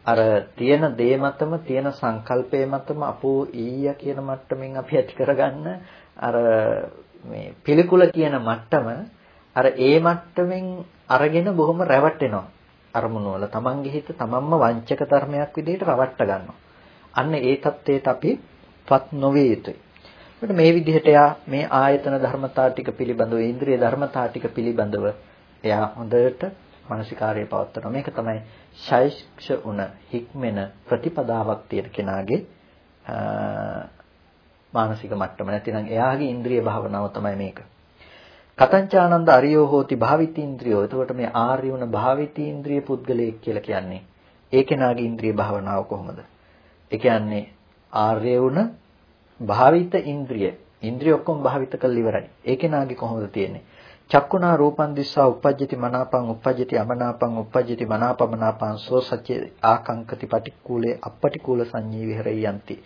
අර තියෙන දේ මතම තියෙන සංකල්පය මතම අපෝ ඊය කියන මට්ටමින් අපි ඇති කරගන්න අර මේ පිළිකුල කියන මට්ටම අර ඒ මට්ටමින් අරගෙන බොහොම රැවටෙනවා. අරමුණු වල තමන්ගේ හිත තමන්ම වංචක ධර්මයක් විදිහට රවට්ට ගන්නවා. අන්න ඒ தത്വයට අපිපත් නොවේ යුතුයි. එතකොට මේ විදිහට එයා මේ ආයතන ධර්මතා ටික පිළිබඳව ඉන්ද්‍රිය ධර්මතා ටික පිළිබඳව එයා හොඳට මානසිකාර්යය පවත්වනවා. මේක තමයි ශෛක්ෂ උන හික්මෙන ප්‍රතිපදාවක් තියෙන කෙනාගේ මානසික මට්ටම. නැතිනම් එයාගේ ඉන්ද්‍රිය භාවනාව තමයි මේක. කතංචානන්ද අරියෝ හෝති භාවිතීන්ද්‍රියෝ. එතකොට මේ ආර්ය වුණ භාවිතීන්ද්‍රිය පුද්ගලයෙක් කියලා කියන්නේ ඒ කෙනාගේ ඉන්ද්‍රිය භාවනාව කොහොමද? ඒ කියන්නේ ආර්ය වුණ භාවිත ඉන්ද්‍රිය. ඉන්ද්‍රිය ඔක්කොම භාවිත කරලා ඉවරයි. ඒ කෙනාගේ කොහොමද තියෙන්නේ? චක්කුණා රූපං දිස්සා uppajjati මනාපං uppajjati අමනාපං uppajjati මනාපමනාපං සෝ සච්චේ ආකංකති පටික්කුලේ අපටිකූල සංඤී විහෙරයන්ති.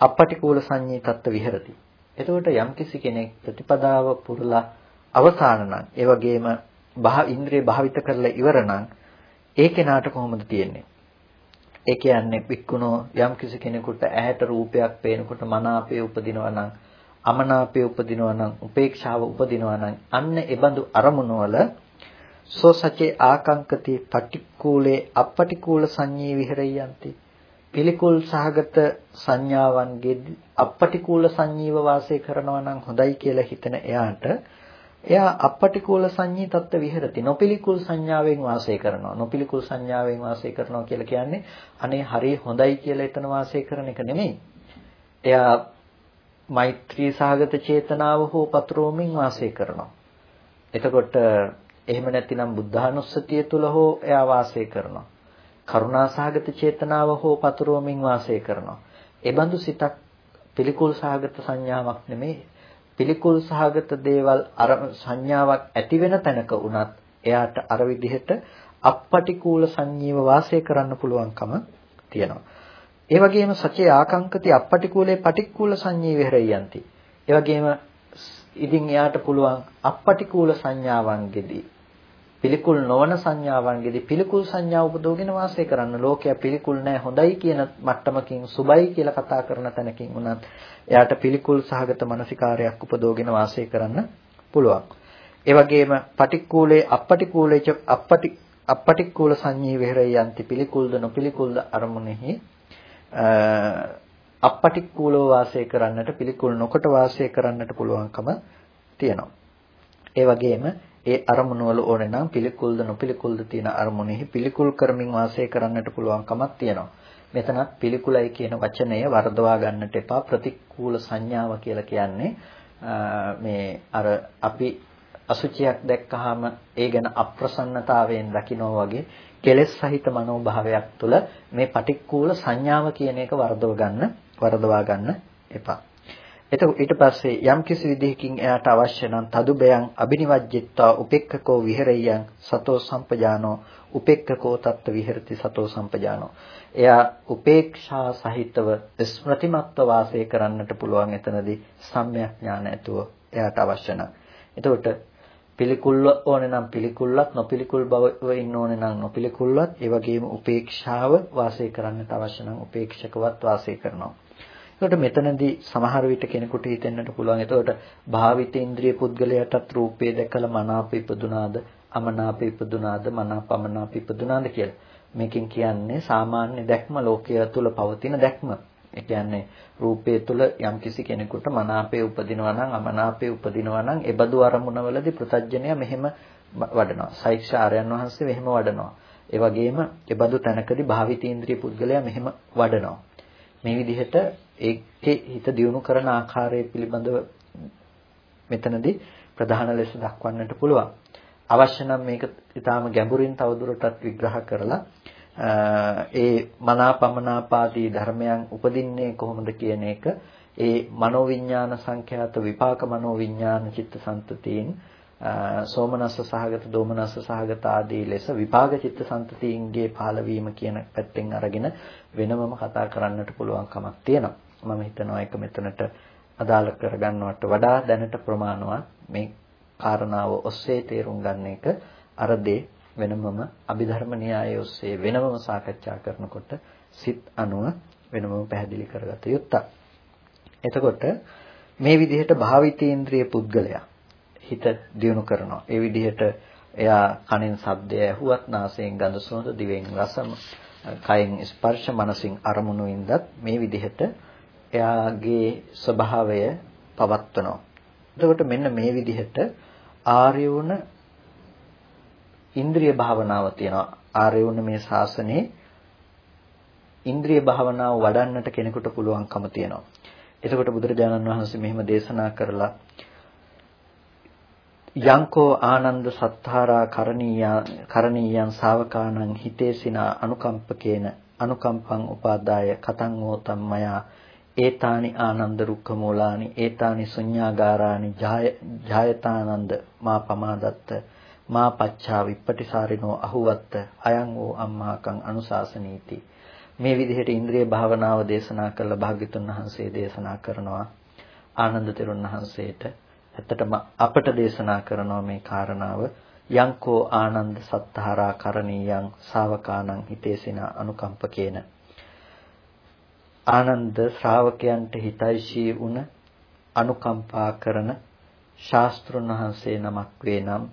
අපටිකූල සංඤී තත්ත්ව විහෙරති. එතකොට යම්කිසි කෙනෙක් ප්‍රතිපදාව පුරලා අවසාන නම් ඒ වගේම භා ඉන්ද්‍රිය භාවිත කරලා ඉවර නම් ඒ කෙනාට කොහොමද තියෙන්නේ? ඒ කියන්නේ වික්කුණෝ යම්කිසි කෙනෙකුට ඇහැට රූපයක් පේනකොට මනාපය උපදිනවා නම් අමනාපය උපදිනවා නම් උපේක්ෂාව උපදිනවා නම් අන්න ඒබඳු අරමුණු වල සෝ සචේ ආකංකති පටික්කුලේ අපටික්කුල සංඤී විහෙරියන්ති. පිළිකුල් සහගත සංඥාවන්ගේ අපටික්කුල සංඤීව වාසය කරනවා නම් හොඳයි කියලා හිතන එයාට එයා අපටික්කුල සංඤී තත්ත්ව විහෙරති. නොපිළිකුල් සංඥාවෙන් වාසය කරනවා. නොපිළිකුල් සංඥාවෙන් වාසය කරනවා කියලා කියන්නේ අනේ හරි හොඳයි කියලා එතන වාසය කරන එක නෙමෙයි. එයා මෛත්‍රී සහගත චේතනාව හෝ පතරෝමින් වාසය කරනවා. එතකොට එහෙම නැතිනම් බුද්ධානුස්සතිය තුල හෝ එයා වාසය කරනවා. කරුණාසහගත චේතනාව හෝ පතරෝමින් වාසය කරනවා. ඒ බඳු සිතක් පිළිකුල් සහගත සංඥාවක් නෙමෙයි. පිළිකුල් සහගත දේවල් අර සංඥාවක් ඇති වෙන තැනක වුණත් එයාට අර විදිහට අපපටිකූල සංජීව වාසය කරන්න පුළුවන්කම තියෙනවා. ඒ වගේම සචේ ආකංකති අපපටිකූලේ පටික්කුල සංජීව විහෙරියන්ති. ඒ වගේම ඉතින් එයාට පුළුවන් අපපටිකූල සංඥාවන්ගෙදී පිළිකුල් නොවන සංඥාවන්ගෙදී පිළිකුල් සංඥා උපදෝගෙන වාසය කරන්න ලෝකයා පිළිකුල් නැහැ හොඳයි කියන මට්ටමකින් සුබයි කියලා කතා කරන තැනකින් උනත් එයාට පිළිකුල් සහගත මානසිකාරයක් උපදෝගෙන වාසය කරන්න පුළුවන්. ඒ වගේම පටික්කුලේ අපපටික්කුලේච අපපටි අපපටික්කුල සංඤී විහෙරයන්ති පිළිකුල්ද නොපිළිකුල්ද අරමුණෙහි අපපටික්කුලව වාසය කරන්නට පිළිකුල් නොකොට වාසය කරන්නට පුළුවන්කම තියෙනවා. ඒ වගේම ඒ අරමුණු වල ඕනේ නම් පිළිකුල්ද නොපිළිකුල්ද තියෙන අරමුණෙහි පිළිකුල් කරමින් වාසය කරන්නට පුළුවන්කමක් තියෙනවා. මෙතනත් පිළිකුලයි කියන වචනය වර්ධවා ගන්නට එපා ප්‍රතිකූල සංඥාව කියලා කියන්නේ මේ අර අපි අසුචියක් දැක්කහම ඒ ගැන අප්‍රසන්නතාවයෙන් දකිනවා වගේ කෙලෙස් සහිත මනෝභාවයක් තුළ මේ පටික්කුල සංඥාව කියන එක වර්ධව ගන්න වර්ධවා ගන්න එපා. එතකොට ඊට පස්සේ යම් කිසි විදිහකින් එයාට අවශ්‍ය නම් තදුබයන් අබිනිවජ්ජිත්වා උපෙක්ඛකෝ විහෙරෙය්‍යං සතෝ සම්පජානෝ උපෙක්ඛකෝ තත්ත්ව විහෙරති සතෝ සම්පජානෝ එයා උපේක්ෂා සහිතව ස්මෘතිමත්ව වාසය කරන්නට පුළුවන් එතනදී සම්‍යක් ඥාන ඇතුව එයාට අවශ්‍ය නම් එතකොට පිළිකුල්ව ඕනේ නම් පිළිකුල්වත් නොපිළිකුල් බව ඉන්න ඕනේ නම් නොපිළිකුල්වත් ඒ වගේම උපේක්ෂාව වාසය කරන්නට අවශ්‍ය නම් උපේක්ෂකවත් වාසය කරනවා එතකොට මෙතනදී සමහර විට කෙනෙකුට හිතෙන්නට පුළුවන් එතකොට භාවිත ඉන්ද්‍රිය පුද්ගලයාටත් රූපේ දැකලා මනාප ඉපදුනාද අමනාප ඉපදුනාද මනාපමනාප ඉපදුනාද කියලා. මේකෙන් කියන්නේ සාමාන්‍ය දැක්ම ලෝකයේ තුල පවතින දැක්ම. ඒ කියන්නේ රූපයේ තුල යම්කිසි කෙනෙකුට මනාපේ උපදිනවා නම් අමනාපේ උපදිනවා නම් ඒබඳු අරමුණවලදී පෘතජ්ජනය මෙහෙම වඩනවා. සෛක්ෂාරයන් වහන්සේ මෙහෙම වඩනවා. ඒ වගේම ඒබඳු තැනකදී භාවිතීන්ද්‍රිය පුද්ගලයා මෙහෙම වඩනවා. මේ විදිහට ඒකේ හිත දියුණු කරන ආකාරය පිළිබඳව මෙතනදී ප්‍රධාන ලෙස දක්වන්නට පුළුවන්. අවශ්‍ය නම් මේක ඊටාම ගැඹුරින් තවදුරටත් විග්‍රහ කරලා ඒ මනාපමනාපාදී ධර්මයන් උපදින්නේ කොහොමද කියන එක ඒ මනෝවිඤ්ඤාණ සංඛ්‍යාත විපාක මනෝවිඤ්ඤාණ චිත්තසංතතීන් සෝමනස්ස සහගත දෝමනස්ස සහගත ආදී ලෙස විපාක චිත්ත සන්තතීන්ගේ පහළවීම කියන පැත්තෙන් අරගෙන වෙනමම කතා කරන්නට පුළුවන් කමක් තියෙනවා. මම හිතනවා ඒක මෙතනට අදාළ කරගන්නවට වඩා දැනට ප්‍රමාණවත් මේ කාරණාව ඔස්සේ තේරුම් ගන්න එක අර දේ වෙනමම අභිධර්ම න්‍යාය ඔස්සේ වෙනමම සාකච්ඡා කරනකොට සිත් අනුව වෙනමම පැහැදිලි කරගත යුත්තක්. එතකොට මේ විදිහට භාවිතේන්ද්‍රිය පුද්ගලයා හිත දියුණු කරනවා. ඒ විදිහට එයා කනෙන් ශබ්දය ඇහුවත්, නාසයෙන් ගඳ සුවඳ, දිවෙන් රස, කයෙන් ස්පර්ශ, මනසින් අරමුණු වින්දත් මේ විදිහට එයාගේ ස්වභාවය පවත්වනවා. එතකොට මෙන්න මේ විදිහට ආර්ය වුණ ඉන්ද්‍රිය භාවනාව තියෙනවා. ආර්ය වුණ මේ ශාසනයේ ඉන්ද්‍රිය භාවනාව වඩන්නට කෙනෙකුට පුළුවන්කම තියෙනවා. එතකොට බුදුරජාණන් වහන්සේ මෙහෙම දේශනා කරලා යංකෝ ආනන්ද සත්තාරා කරණීයා කරණීයන් ශාවකානං හිතේසිනා අනුකම්පකේන අනුකම්පං උපාදාය කතං ඕතම් මයා ඒතානි ආනන්ද රුක්ඛ මූලානි ඒතානි ශුඤ්ඤාගාරානි ජායතානන්ද මා පමාදත්ත මා පච්චා විප්පටිසාරිනෝ අහුවත්ත අයං ඕ අම්මාකං අනුශාසනීති. මේ විදිහට ඉන්ද්‍රිය භාවනාව දේශනා කළ භාග්‍යතුන් වහන්සේ දේශනා කරනවා. ආනන්ද තෙරුන් වහන්සේට ඇත්තටම අපට දේශනා කරනවා මේ කාරණාව. යංකෝ ආනන්ද සත්තාරා කරණීයං ශාවකානං හිතේසින අනුකම්පකේන. ආනන්ද ශ්‍රාවකයන්ට හිතයිශී වුණ අනුකම්පා කරන ශාස්ත්‍රුන් වහන්සේ නමක් වේ නම්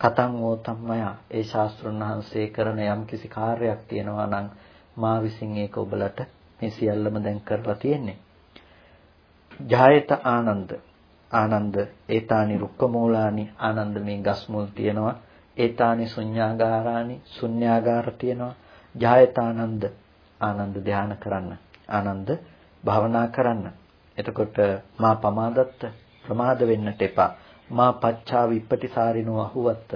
කතං ඕතම්මය ඒ ශාස්ත්‍රුන් වහන්සේ කරන යම් කිසි කාර්යයක් තියෙනවා නම් මා විසින් ඒක ඔබලට මේ සියල්ලම දැන් කරලා තියෙන්නේ. ජායත ආනන්ද. ආනන්ද ඒතානි රුක්කමූලානි. ආනන්ද මේ ගස් මුල් තියෙනවා. ඒතානි ශුඤ්ඤාගාරානි ශුඤ්ඤාගාර තියෙනවා. ජායතානන්ද ආනන්ද. ධානය කරන්න. ආනන්ද භාවනා කරන්න. එතකොට මා පමාදත්ත ප්‍රමාද වෙන්නට එපා. මා පච්චා විපටිසාරිනෝ අහුවත්ත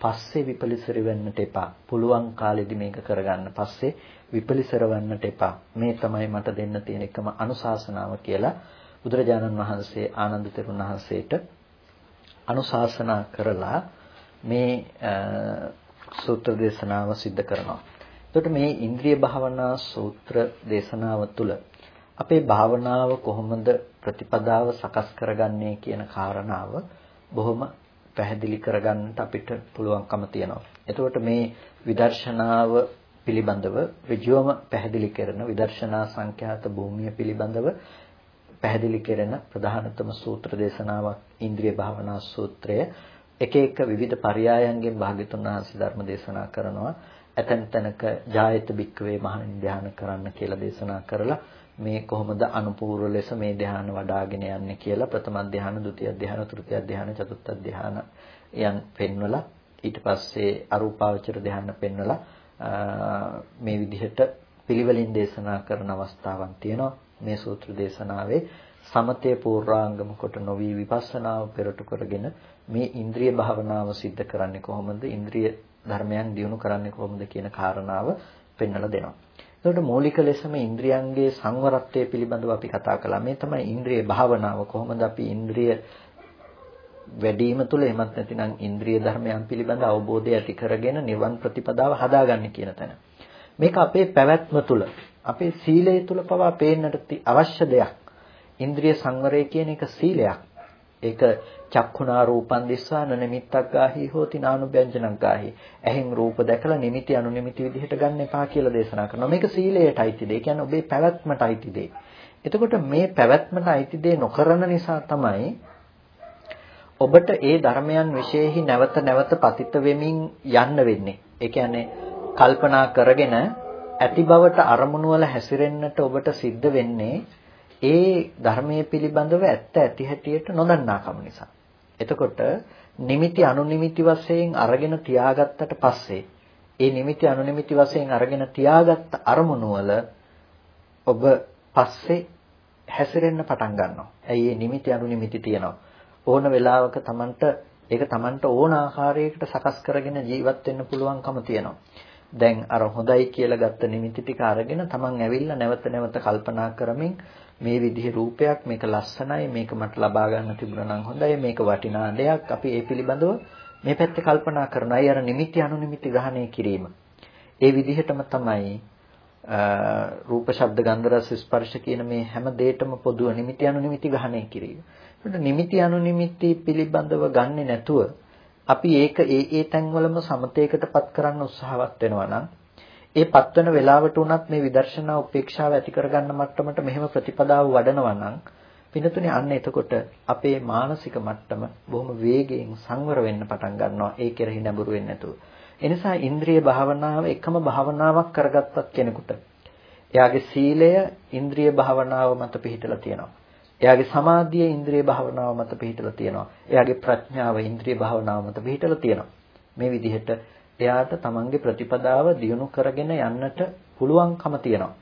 පස්සේ විපලිසර වෙන්නට එපා පුළුවන් කාලෙදි මේක කරගන්න පස්සේ විපලිසර වෙන්නට එපා මේ තමයි මට දෙන්න තියෙන එකම අනුශාසනාව කියලා බුදුරජාණන් වහන්සේ ආනන්ද තෙරුන් වහන්සේට අනුශාසනා කරලා මේ සූත්‍ර දේශනාව සිද්ධ කරනවා. එතකොට මේ ඉන්ද්‍රිය භාවනා සූත්‍ර දේශනාව තුළ අපේ භාවනාව කොහොමද ප්‍රතිපදාව සකස් කරගන්නේ කියන කාරණාව බොහොම පැහැදිලි කරගන්නට අපිට පුළුවන්කම තියෙනවා. එතකොට මේ විදර්ශනාව පිළිබඳව ඍජුවම පැහැදිලි කරන විදර්ශනා සංඛ්‍යාත භූමිය පිළිබඳව පැහැදිලි කෙරෙන ප්‍රධානතම සූත්‍ර දේශනාවක් ඉන්ද්‍රිය භාවනා සූත්‍රය එක එක විවිධ පරයයන්ගෙන් භාග්‍යතුන් වහන්සේ ධර්ම දේශනා කරනවා ඇතැම් තැනක ජායත බික්කවේ මහණෙනි ධ්‍යාන කරන්න කියලා දේශනා කරලා මේ කොහොමද අනුපූර්ව ලෙස මේ ධ්‍යාන වඩ아가ගෙන යන්නේ කියලා ප්‍රථම ධ්‍යාන, ဒုတိ ය ධ්‍යාන, තෘතිය ධ්‍යාන, චතුර්ථ ධ්‍යාන යන් පෙන්වලා ඊට පස්සේ අරූපාවචර ධ්‍යාන පෙන්වලා මේ විදිහට පිළිවෙලින් දේශනා කරන අවස්ථාවක් තියෙනවා. මේ සූත්‍ර දේශනාවේ සමතේ පූර්වාංගම කොට නොවි විපස්සනාව පෙරටු කරගෙන මේ ඉන්ද්‍රිය භාවනාව સિદ્ધ කරන්නේ කොහොමද ඉන්ද්‍රිය ධර්මයන් දියුණු කරන්නේ කොහොමද කියන කාරණාව පෙන්වලා දෙනවා. එතකොට මූලික ලෙසම ඉන්ද්‍රියන්ගේ සංවරත්වය පිළිබඳව අපි කතා කළා. මේ තමයි ඉන්ද්‍රිය භාවනාව. කොහොමද අපි ඉන්ද්‍රිය වැඩිම තුළ එමත් නැතිනම් ඉන්ද්‍රිය ධර්මයන් පිළිබඳ අවබෝධය ඇති කරගෙන නිවන් ප්‍රතිපදාව හදාගන්න කියන තැන. මේක අපේ පැවැත්ම තුළ අපේ සීලය තුල පවා පේන්නට අවශ්‍ය දෙයක්. ඉන්ද්‍රිය සංවරය කියන එක සීලයක්. ඒක චක්ඛුනා රූපං දිස්වා නනිමිත්තක් ගාහි හෝති නානුභ්‍යංජනක් ගාහි. ඇහෙන් රූප දැකලා නිමිති අනුනිමිති විදිහට ගන්න එපා කියලා දේශනා කරනවා. මේක සීලයට අයිති දෙය. කියන්නේ ඔබේ පැවැත්මට අයිති දෙය. එතකොට මේ පැවැත්මට අයිති දෙය නොකරන නිසා තමයි ඔබට ඒ ධර්මයන් විශේෂෙහි නැවත නැවත පතිත වෙමින් යන්න වෙන්නේ. ඒ කියන්නේ කල්පනා කරගෙන ඇති බවට අරමුණු වල හැසිරෙන්නට ඔබට සිද්ධ වෙන්නේ ඒ ධර්මයේ පිළිබඳව ඇත්ත ඇති හැටියට නොදන්නාකම නිසා. එතකොට නිමිති අනුනිමිති වශයෙන් අරගෙන තියාගත්තට පස්සේ ඒ නිමිති අනුනිමිති වශයෙන් අරගෙන තියාගත්ත අරමුණු වල ඔබ පස්සේ හැසිරෙන්න පටන් ගන්නවා. ඇයි මේ නිමිති අනුනිමිති තියෙනවා. ඕන වෙලාවක Tamanට ඒක Tamanට ඕන ආකාරයකට සකස් කරගෙන ජීවත් වෙන්න පුළුවන්කම තියෙනවා. දැන් අර හොඳයි කියලා ගත්ත නිමිති ටික අරගෙන තමන් ඇවිල්ලා නැවත නැවත කල්පනා කරමින් මේ විදිහේ රූපයක් මේක ලස්සනයි මේක මට ලබා ගන්න තිබුණා නම් හොඳයි මේක වටිනා දෙයක් අපි ඒ පිළිබඳව මේ පැත්තේ කල්පනා කරනයි අර නිමිති අනුනිමිති ග්‍රහණය කිරීම. ඒ විදිහටම තමයි රූප ශබ්ද ගන්ධ රස ස්පර්ශ කියන මේ හැම දෙයකම පොදුව නිමිති අනුනිමිති ග්‍රහණය කිරීම. ඒකට නිමිති අනුනිමිති පිළිබඳව ගන්නෙ නැතුව අපි ඒක ඒ ඒ තැන්වලම සමතේකටපත් කරන්න උත්සාහවත් වෙනවා නම් ඒ පත්වන වෙලාවට උනත් මේ විදර්ශනා උපේක්ෂාව ඇති කරගන්න මට්ටමට මෙහෙම ප්‍රතිපදාව වඩනවා නම් පිනතුනේ අන්න එතකොට අපේ මානසික මට්ටම බොහොම වේගයෙන් සංවර වෙන්න පටන් ගන්නවා ඒ කෙරෙහි නැඹුරු වෙන්නේ නැතුව. එනිසා ඉන්ද්‍රිය භාවනාව එකම භාවනාවක් කරගත්තත් කෙනෙකුට එයාගේ සීලය ඉන්ද්‍රිය භාවනාව මත පිහිටලා තියෙනවා. එයාගේ සමාධිය ඉන්ද්‍රිය භාවනාව මත පිහිටලා තියෙනවා. එයාගේ ප්‍රඥාව ඉන්ද්‍රිය භාවනාව මත පිහිටලා තියෙනවා. මේ විදිහට එයාට තමන්ගේ ප්‍රතිපදාව දියුණු කරගෙන යන්නට පුළුවන්කම තියෙනවා.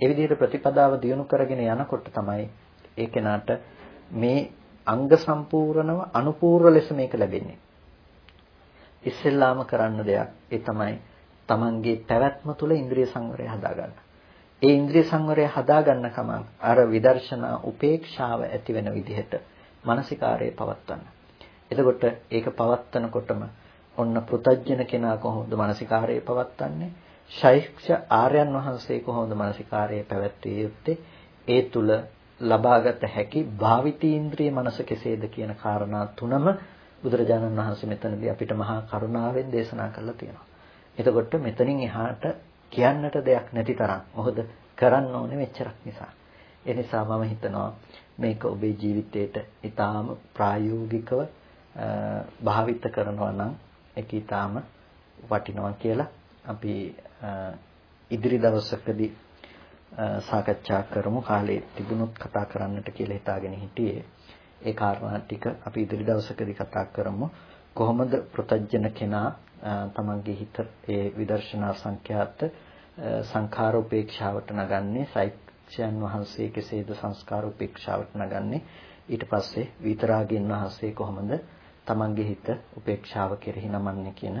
ඒ විදිහට ප්‍රතිපදාව දියුණු කරගෙන යනකොට තමයි ඒ කෙනාට මේ අංග සම්පූර්ණව අනුපූර්ව ලෙස මේක ලැබෙන්නේ. ඉස්සෙල්ලාම කරන්න දෙයක් ඒ තමයි තමන්ගේ පැවැත්ම තුළ ඉන්ද්‍රිය සංවරය හදාගන්න. ඒ ඉන්ද්‍රිය සංවරය හදාගන්න කමං අර විදර්ශනා උපේක්ෂාව ඇති වෙන විදිහට මානසිකාරය පවත්වන්න. එතකොට ඒක පවත්වනකොටම ඔන්න පෘතජ්ජන කෙනා කොහොමද මානසිකාරය පවත්වන්නේ? ශෛක්ෂ ආර්යයන් වහන්සේ කොහොමද මානසිකාරය පැවැත්විය යුත්තේ? ඒ තුල ලබාගත හැකි භාවිතීන්ද්‍රිය මනස කෙසේද කියන කාරණා තුනම බුදුරජාණන් වහන්සේ මෙතනදී අපිට මහා කරුණාවෙන් දේශනා කරලා තියෙනවා. එතකොට මෙතනින් එහාට කියන්නට දෙයක් නැති තරම්. මොකද කරන්න ඕනේ මෙච්චරක් නිසා. ඒ නිසා මම හිතනවා මේක ඔබේ ජීවිතේට ඊටාම ප්‍රායෝගිකව භාවිත කරනවා නම් ඒක ඊටාම වටිනවා කියලා අපි ඉදිරි දවසකදී සාකච්ඡා කරමු. කාලේ තිබුණොත් කතා කරන්නට කියලා හිතාගෙන හිටියේ. ඒ කාරණා ටික අපි ඉදිරි දවසකදී කතා කරමු. කොහොමද ප්‍රතජන කෙනා තමන්ගේ හිත ඒ විදර්ශනා සංඛ්‍යාත සංඛාර උපේක්ෂාවට නගන්නේ සෛත්‍යයන් වහන්සේ කෙසේද සංස්කාර උපේක්ෂාවට නගන්නේ? ඊට පස්සේ විතරාගින් වහන්සේ කොහොමද තමන්ගේ හිත උපේක්ෂාව කෙරෙහි නමන්නේ කියන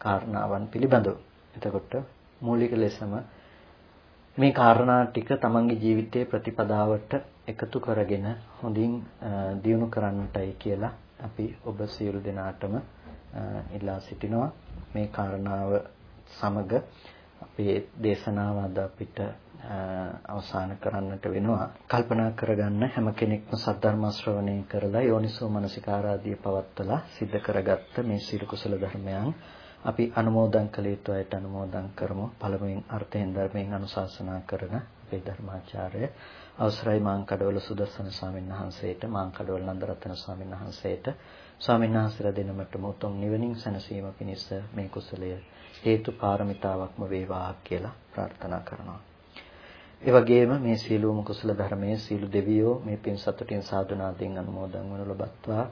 කාරණාවන් පිළිබඳව. එතකොට මූලික ලෙසම මේ කාරණා ටික තමන්ගේ ජීවිතයේ ප්‍රතිපදාවට එකතු කරගෙන හොඳින් දියුණු කරන්නටයි කියලා අපි ඔබ සියලු දෙනාටම ඉල්ලා සිටිනවා මේ කාරණාව සමග අපේ දේශනාව අද අපිට අවසන් කරන්නට වෙනවා. කල්පනා කරගන්න හැම කෙනෙක්ම සද්ධර්ම ශ්‍රවණය කරලා යෝනිසෝ මනසිකාරාදී පවත්තලා සිද්ධ කරගත්ත මේ සියලු කුසල ධර්මයන් අපි අනුමෝදන් කළ යුතු අයට අනුමෝදන් කරමු. පළමුවෙන් අර්ථයෙන් ධර්මයෙන් අනුශාසනා කරන අපේ ධර්මාචාර්ය. අවසරයි මාංකඩවල සුදස්සන ස්වාමීන් වහන්සේට මාංකඩවල නන්දරත්න ස්වාමීන් වහන්සේට. ස්වාමීන් වහන්සේලා දෙනමටම උතුම් නිවනින් සැනසීම පිණිස මේ කුසලය හේතු පාරමිතාවක්ම වේවා කියලා ප්‍රාර්ථනා කරනවා. ඒ වගේම මේ සීලූම කුසල ධර්මයේ සීල දෙවියෝ මේ පින් සතුටින් සාදුනාදීන් අනුමෝදන් වනු ලබත්වා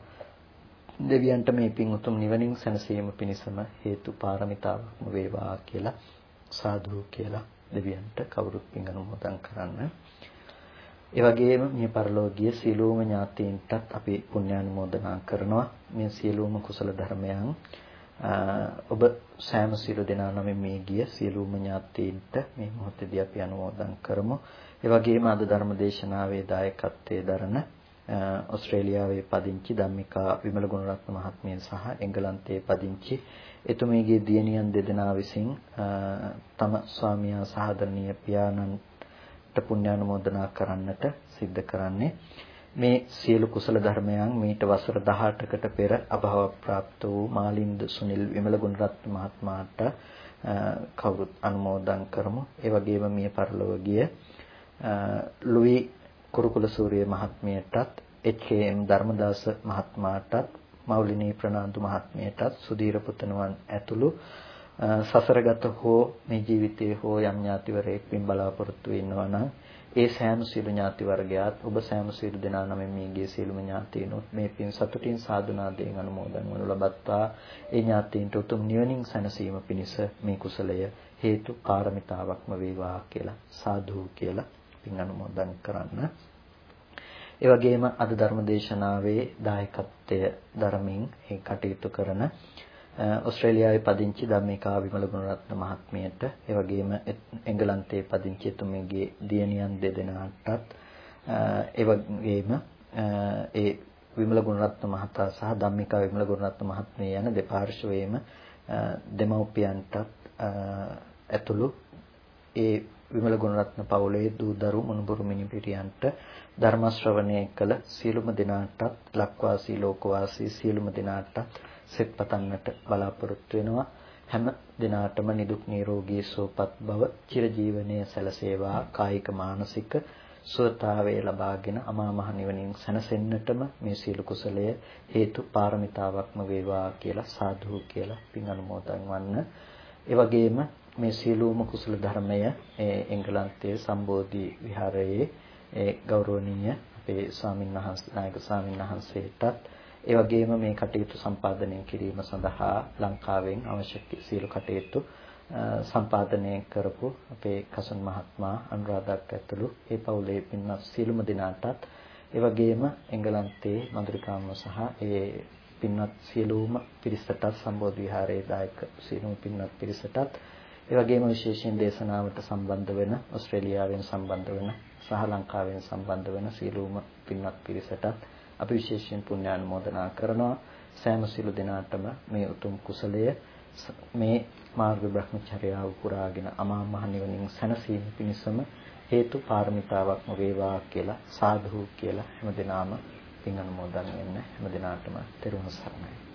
දෙවියන්ට මේ පින් උතුම් නිවනින් සැනසීම පිණිසම හේතු පාරමිතාවක්ම වේවා කියලා සාදු කියලා දෙවියන්ට කවුරුත් පින් අනුමෝදන් කරන්න. ඒ වගේම මේ පරලෝකීය සීලෝම ඥාතීන්ටත් අපි පුණ්‍යානුමෝදනා කරනවා. මේ සීලෝම කුසල ධර්මයන් ඔබ සෑම සියලු දෙනා නමින් මේ ගිය සියලුම ඥාතීන්ට මේ මොහොතේදී අපි අනුමෝදන් කරමු. ඒ වගේම අද ධර්ම දේශනාවේ දායකත්වයේ දරන ඕස්ට්‍රේලියාවේ පදිංචි ධම්මිකා විමල ගුණරත්න මහත්මිය සහ එංගලන්තයේ පදිංචි එතුමියගේ දියණියන් දෙදෙනා විසින් තම ස්වාමියා සහදරණීය පියාණන්ට පුණ්‍යානුමෝදනා කරන්නට සිද්ධ කරන්නේ මේ සියලු කුසල ධර්මයන් මීට වසර 18කට පෙර අභව ප්‍රාප්ත වූ මාලින්ද සුනිල් විමල ගුණරත්න මහත්මයාට කවුරුත් අනුමෝදන් කරමු. ඒ වගේම මිය පරලොව ගිය ලුයි කුරුකුල සූරිය මහත්මියටත් එච්.කේ.එම්. ධර්මදාස මහත්මයාටත් මෞලිනී ප්‍රනාන්දු මහත්මියටත් සුදීර පුතණුවන් ඇතුළු සසරගත හෝ මේ ජීවිතයේ හෝ යම් ඥාතිවරයෙක් පින් බලාපොරොත්තු වෙනවා නම් ඒ සෑම සියලු ඥාති වර්ගයාත් ඔබ සෑම සියලු දෙනා නමින් මේගේ සියලුම ඥාතීනොත් මේ පින් සතුටින් සාදුනාදයෙන් අනුමෝදන් වනු ලබත්තා ඒ ඥාතීන්ට උතුම් නිවනින් සැනසීම පිණිස මේ කුසලය හේතු පාරමිතාවක්ම වේවා කියලා සාදු කියලා පින් අනුමෝදන් කරන්න. ඒ වගේම අද ධර්ම දේශනාවේ දායකත්වය දරමින් ඒ කටයුතු කරන ඕස්ට්‍රේලියාවේ පදිංචි ධම්මිකා විමල ගුණරත්න මහත්මියට ඒ වගේම එංගලන්තයේ පදිංචි එතුමියගේ දියණියන් දෙදෙනාටත් ඒ වගේම ඒ විමල ගුණරත්න මහතා සහ ධම්මිකා විමල ගුණරත්න මහත්මිය යන දෙපාර්ශ්වයේම දෙමව්පියන්ටත් ඇතුළු ඒ විමල ගුණරත්න පවුලේ දූ දරු මුණුබුරු මිනිපිරියන්ට ධර්ම ශ්‍රවණය කළ සියලුම දෙනාටත් ලක්වාසී ලෝකවාසී සියලුම දෙනාටත් සෙත් පතන්නට බලාපොරොත්තු වෙනවා හැම දිනාටම නිදුක් නිරෝගී සුවපත් බව චිරජීවනයේ සැලසේවා කායික මානසික සුවතාවය ලබාගෙන අමා මහ නිවනින් සැනසෙන්නටම මේ සීල කුසලය හේතු පාරමිතාවක්ම වේවා කියලා සාදු කියලා පින් අනුමෝදන් වන්න. ඒ වගේම මේ සීලූම කුසල ධර්මය ඒ එංගලන්තයේ සම්බෝධි විහාරයේ ඒ ගෞරවනීය අපේ ස්වාමීන් වහන්සේ නායක ස්වාමීන් වහන්සේටත් ඒ වගේම මේ කටයුතු සම්පාදනය කිරීම සඳහා ලංකාවෙන් අවශ්‍ය සියලු කටයුතු සම්පාදනය කරපු අපේ කසුන් මහත්මයා අනුරාධක් ඇතුළු ඒ පවුලේ පින්වත් සියලුම දෙනාටත් ඒ වගේම එංගලන්තයේ මధుරිකාම්ම සහ ඒ පින්වත් සියලුම පිරිසටත් සම්බෝධි විහාරයේ දායක සියලුම පින්වත් පිරිසටත් ඒ වගේම විශේෂයෙන් දේශනාවට සම්බන්ධ වෙන ඕස්ට්‍රේලියාවෙන් සම්බන්ධ වෙන සහ ලංකාවෙන් සම්බන්ධ වෙන සියලුම පින්වත් පිරිසටත් අපි විශේෂයෙන් පුණ්‍යානුමෝදනා කරනවා. සෑම සිළු දිනාටම මේ උතුම් කුසලය මේ මාර්ග බ්‍රහ්මචර්යාව පුරාගෙන අමා මහ නිවනින් සැනසීම පිණිසම හේතු පාරමිතාවක්ම වේවා කියලා සාදු කියලා හැමදෙනාම පින් අනුමෝදන් වෙන්න හැමදෙනාටම තෙරුවන් සරණයි.